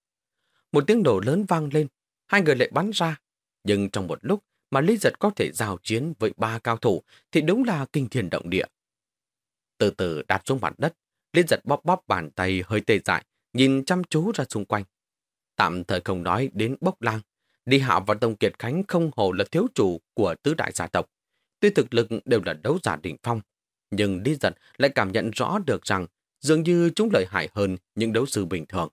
Speaker 2: Một tiếng nổ lớn vang lên, hai người lại bắn ra. Nhưng trong một lúc mà Lý giật có thể giao chiến với ba cao thủ thì đúng là kinh thiên động địa. Từ từ đạp xuống mặt đất, Lý giật bóp bóp bàn tay hơi tê dại, nhìn chăm chú ra xung quanh. Tạm thời không nói đến bốc lang, Lý Hạo và Tông Kiệt Khánh không hồ là thiếu chủ của tứ đại gia tộc. Tuy thực lực đều là đấu giả đỉnh phong, nhưng Lý Giật lại cảm nhận rõ được rằng dường như chúng lợi hại hơn những đấu sư bình thường.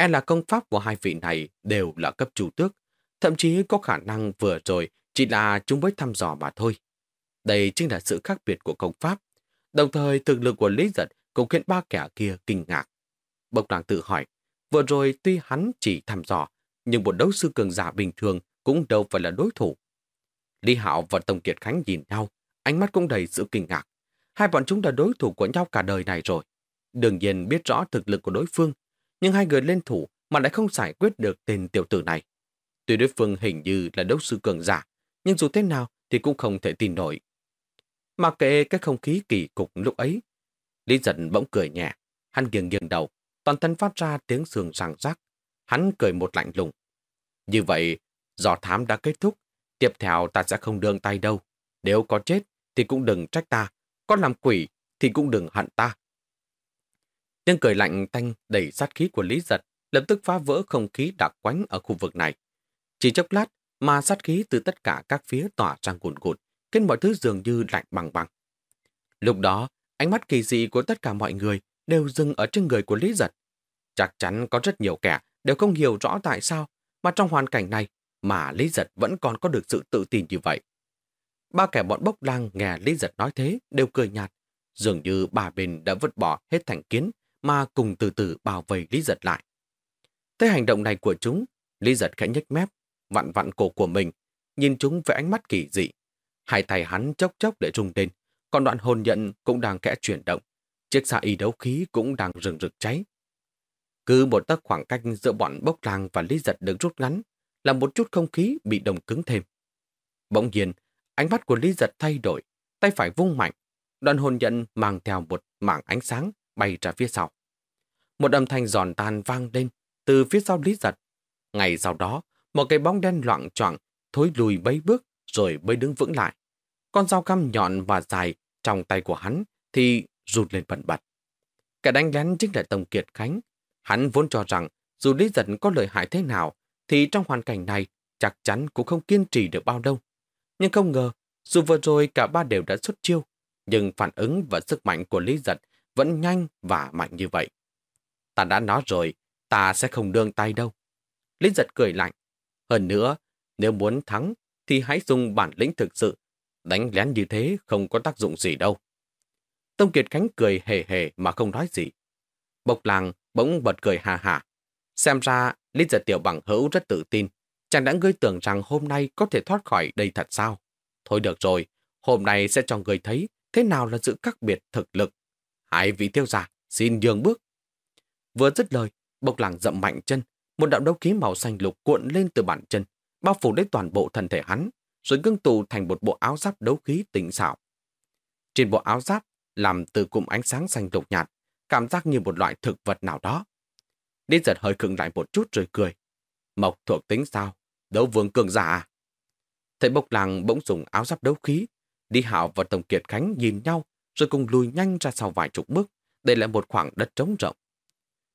Speaker 2: E là công pháp của hai vị này đều là cấp chủ tước, thậm chí có khả năng vừa rồi chỉ là chúng mới thăm dò mà thôi. Đây chính là sự khác biệt của công pháp. Đồng thời thực lực của Lý Giật cũng khiến ba kẻ kia kinh ngạc. Bộc đoàn tự hỏi, vừa rồi tuy hắn chỉ thăm dò, nhưng một đấu sư cường giả bình thường cũng đâu phải là đối thủ.
Speaker 1: Lý Hạo và Tông Kiệt Khánh nhìn nhau, ánh mắt cũng đầy sự kinh ngạc. Hai bọn chúng đã đối thủ của nhau cả đời này rồi. Đương nhiên biết rõ thực lực của đối phương, nhưng hai người lên thủ mà lại không giải quyết được tên tiểu tử này. Tuy đối phương hình như là đấu sư cường giả, nhưng dù thế nào thì cũng không thể tin nổi. mà kệ cái không khí kỳ cục lúc ấy, Lý giận bỗng cười nhẹ, hắn nghiêng nghiêng đầu, toàn thân phát ra tiếng sườn ràng rác. Hắn cười một lạnh lùng. Như vậy, giò thám đã kết thúc, tiếp theo ta sẽ không đương tay đâu. Nếu có chết thì cũng đừng trách ta, có làm quỷ thì cũng đừng hận ta. Tiếng cười lạnh tanh đầy sát khí của Lý Giật lập tức phá vỡ không khí đặc quánh ở khu vực này. Chỉ chốc lát mà sát khí từ tất cả các phía tỏa sang cuồn cuộn, khiến mọi thứ dường như lạnh bằng bằng. Lúc đó, ánh mắt kỳ dị của tất cả mọi người đều dừng ở trên người của Lý Giật. Chắc chắn có rất nhiều kẻ đều không hiểu rõ tại sao mà trong hoàn cảnh này mà Lý Giật vẫn còn có được sự tự tin như vậy. Ba kẻ bọn bốc lang nghe Lý Giật nói thế đều cười nhạt, dường như bà bên đã vứt bỏ hết thành kiến mà cùng từ từ bảo vệ Lý Giật lại. Tới hành động này của chúng, Lý Giật khẽ nhếch mép, vặn vặn cổ của mình, nhìn chúng với ánh mắt kỳ dị. Hai tay hắn chốc chốc để rung lên, còn đoạn hồn nhận cũng đang kẽ chuyển động. Chiếc xa y đấu khí cũng đang rừng rực cháy. Cứ một tấc khoảng cách giữa bọn bốc làng và Lý Giật được rút ngắn, là một chút không khí bị đồng cứng thêm. Bỗng nhiên, ánh mắt của Lý Giật thay đổi, tay phải vung mạnh, đoạn hồn nhận mang theo một mảng ánh sáng bay ra phía sau. Một âm thanh giòn tan vang lên từ phía sau Lý Giật. Ngày sau đó, một cái bóng đen loạn choạng thối lùi mấy bước rồi mới đứng vững lại. Con dao căm nhọn và dài trong tay của hắn thì rụt lên bẩn bật. Kẻ đánh lén chính là Tông Kiệt Khánh. Hắn vốn cho rằng dù Lý Giật có lợi hại thế nào thì trong hoàn cảnh này chắc chắn cũng không kiên trì được bao lâu. Nhưng không ngờ, dù vừa rồi cả ba đều đã xuất chiêu, nhưng phản ứng và sức mạnh của Lý Giật vẫn nhanh và mạnh như vậy. Ta đã nói rồi, ta sẽ không đương tay đâu. Lý Giật cười lạnh. Hơn nữa, nếu muốn thắng thì hãy dùng bản lĩnh thực sự. Đánh lén như thế không có tác dụng gì đâu. Tông Kiệt Khánh cười hề hề mà không nói gì. Bộc làng bỗng bật cười hà hà. Xem ra Lý giật tiểu bằng hữu rất tự tin. Chàng đã ngươi tưởng rằng hôm nay có thể thoát khỏi đây thật sao? Thôi được rồi, hôm nay sẽ cho người thấy thế nào là sự khác biệt thực lực. Hai vị tiêu giả, xin nhường bước. Vừa dứt lời, bộc làng dậm mạnh chân, một đạo đấu khí màu xanh lục cuộn lên từ bàn chân, bao phủ lấy toàn bộ thân thể hắn, rồi ngưng tụ thành một bộ áo giáp đấu khí tỉnh xảo. Trên bộ áo giáp làm từ cụm ánh sáng xanh lục nhạt, cảm giác như một loại thực vật nào đó. đi giật hơi khựng lại một chút rồi cười. Mộc thuộc tính sao? Đấu vương cường giả à? Thầy bốc làng bỗng dùng áo giáp đấu khí. Đi Hạo và Tổng Kiệt Khánh nhìn nhau rồi cùng lùi nhanh ra sau vài chục bước để lại một khoảng đất trống rộng.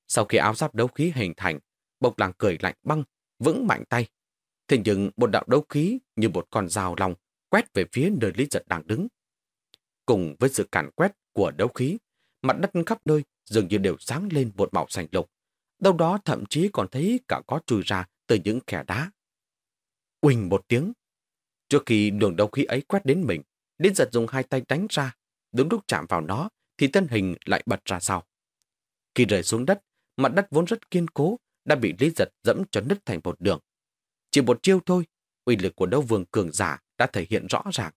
Speaker 1: Sau khi áo giáp đấu khí hình thành, bộc làng cười lạnh băng, vững mạnh tay. Thế nhưng một đạo đấu khí như một con rào lòng quét về phía nơi Lý Giật đang đứng. Cùng với sự càn quét của đấu khí, mặt đất khắp nơi dường như đều sáng lên một màu xanh lục đâu đó thậm chí còn thấy cả có trùi ra từ những kẻ đá. Uỳnh một tiếng. Trước khi đường đấu khí ấy quét đến mình, Lý giật dùng hai tay đánh ra. Đúng lúc chạm vào nó, thì thân hình lại bật ra sau. Khi rơi xuống đất, mặt đất vốn rất kiên cố, đã bị Lý giật dẫm cho nứt thành một đường. Chỉ một chiêu thôi, uy lực của đấu vương cường giả đã thể hiện rõ ràng.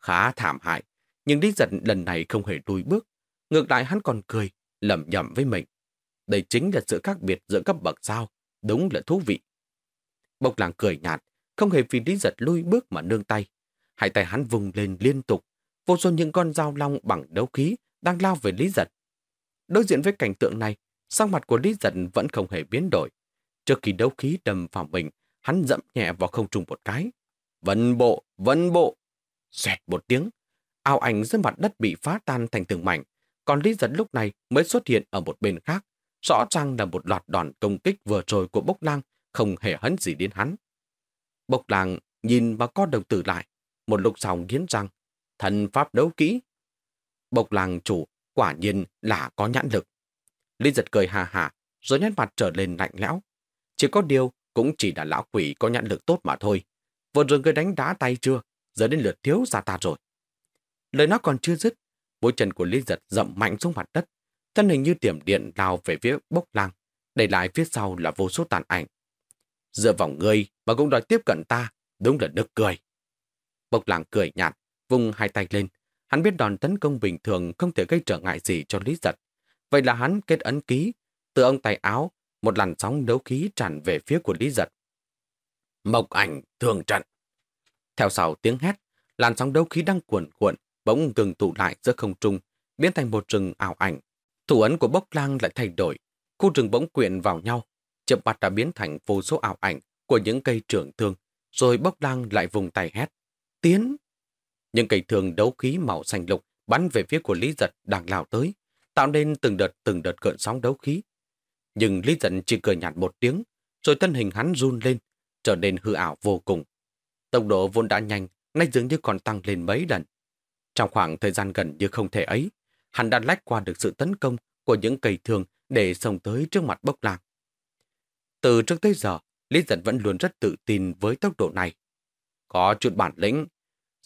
Speaker 1: Khá thảm hại, nhưng Lý giật lần này không hề lùi bước. Ngược lại hắn còn cười, lầm nhầm với mình. Đây chính là sự khác biệt giữa cấp bậc sao. Đúng là thú vị. Bộc làng cười nhạt, không hề vì lý giật lui bước mà nương tay. Hai tay hắn vùng lên liên tục. Vô số những con dao long bằng đấu khí đang lao về lý giật. Đối diện với cảnh tượng này, sắc mặt của lý giật vẫn không hề biến đổi. Trước khi đấu khí đâm vào mình, hắn dẫm nhẹ vào không trung một cái. Vân bộ, vân bộ. Xoẹt một tiếng, ao ảnh dưới mặt đất bị phá tan thành từng mảnh, còn Lý Giật lúc này mới xuất hiện ở một bên khác, Rõ ràng là một loạt đòn công kích vừa rồi của bốc lang không hề hấn gì đến hắn. Bốc lang nhìn và con đồng tử lại, một lúc sau nghiến răng, thần pháp đấu kỹ. bộc làng chủ quả nhiên là có nhãn lực. Linh giật cười hà hà, rồi nét mặt trở lên lạnh lẽo. Chỉ có điều cũng chỉ là lão quỷ có nhãn lực tốt mà thôi. Vừa rồi người đánh đá tay chưa, giờ đến lượt thiếu ra ta rồi. Lời nó còn chưa dứt, bối chân của Lý giật dậm mạnh xuống mặt đất, thân hình như tiềm điện lao về phía bốc lang, để lại phía sau là vô số tàn ảnh. Dựa vào người mà cũng đòi tiếp cận ta, đúng là nực cười. Bộc làng cười nhạt, vùng hai tay lên. Hắn biết đòn tấn công bình thường không thể gây trở ngại gì cho Lý Giật. Vậy là hắn kết ấn ký. Từ ông tay áo, một làn sóng đấu khí tràn về phía của Lý Giật. Mộc ảnh thường trận. Theo sau tiếng hét, làn sóng đấu khí đang cuộn cuộn, bỗng ngừng tụ lại giữa không trung, biến thành một rừng ảo ảnh. Thủ ấn của bốc lang lại thay đổi, khu rừng bỗng quyện vào nhau, chậm mặt đã biến thành vô số ảo ảnh của những cây trưởng thương, rồi bốc lang lại vùng tay hét. Tiến! Những cây thường đấu khí màu xanh lục bắn về phía của Lý Giật đang lao tới, tạo nên từng đợt từng đợt cơn sóng đấu khí. Nhưng Lý Giật chỉ cười nhạt một tiếng, rồi thân hình hắn run lên, trở nên hư ảo vô cùng. Tốc độ vốn đã nhanh, nay dường như còn tăng lên mấy lần. Trong khoảng thời gian gần như không thể ấy, hắn đã lách qua được sự tấn công của những cây thường để xông tới trước mặt bốc Lạc Từ trước tới giờ, Lý Giật vẫn luôn rất tự tin với tốc độ này. Có chút bản lĩnh,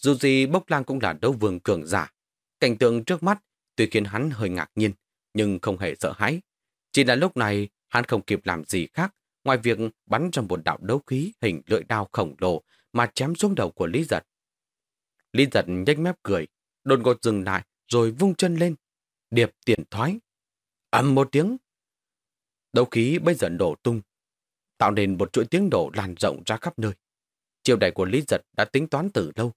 Speaker 1: dù gì bốc lang cũng là đấu vương cường giả. Cảnh tượng trước mắt tuy khiến hắn hơi ngạc nhiên, nhưng không hề sợ hãi. Chỉ là lúc này, hắn không kịp làm gì khác ngoài việc bắn trong một đạo đấu khí hình lưỡi đao khổng lồ mà chém xuống đầu của Lý Giật. Lý Giật nhếch mép cười, đột ngột dừng lại rồi vung chân lên. Điệp tiền thoái. ầm một tiếng. Đấu khí bây giờ đổ tung, tạo nên một chuỗi tiếng đổ lan rộng ra khắp nơi. Chiều đại của Lý Giật đã tính toán từ lâu,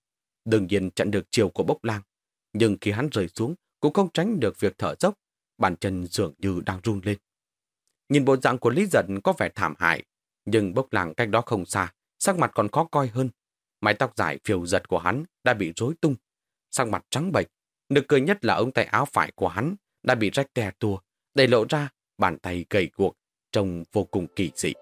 Speaker 1: đương nhiên chặn được chiều của bốc lang. Nhưng khi hắn rời xuống, cũng không tránh được việc thở dốc, bàn chân dường như đang run lên. Nhìn bộ dạng của Lý Giật có vẻ thảm hại, nhưng bốc lang cách đó không xa, sắc mặt còn khó coi hơn. Mái tóc dài phiêu giật của hắn đã bị rối tung, sắc mặt trắng bệch. Nực cười nhất là ống tay áo phải của hắn đã bị rách tè tua, đầy lộ ra bàn tay gầy guộc, trông vô cùng kỳ dị.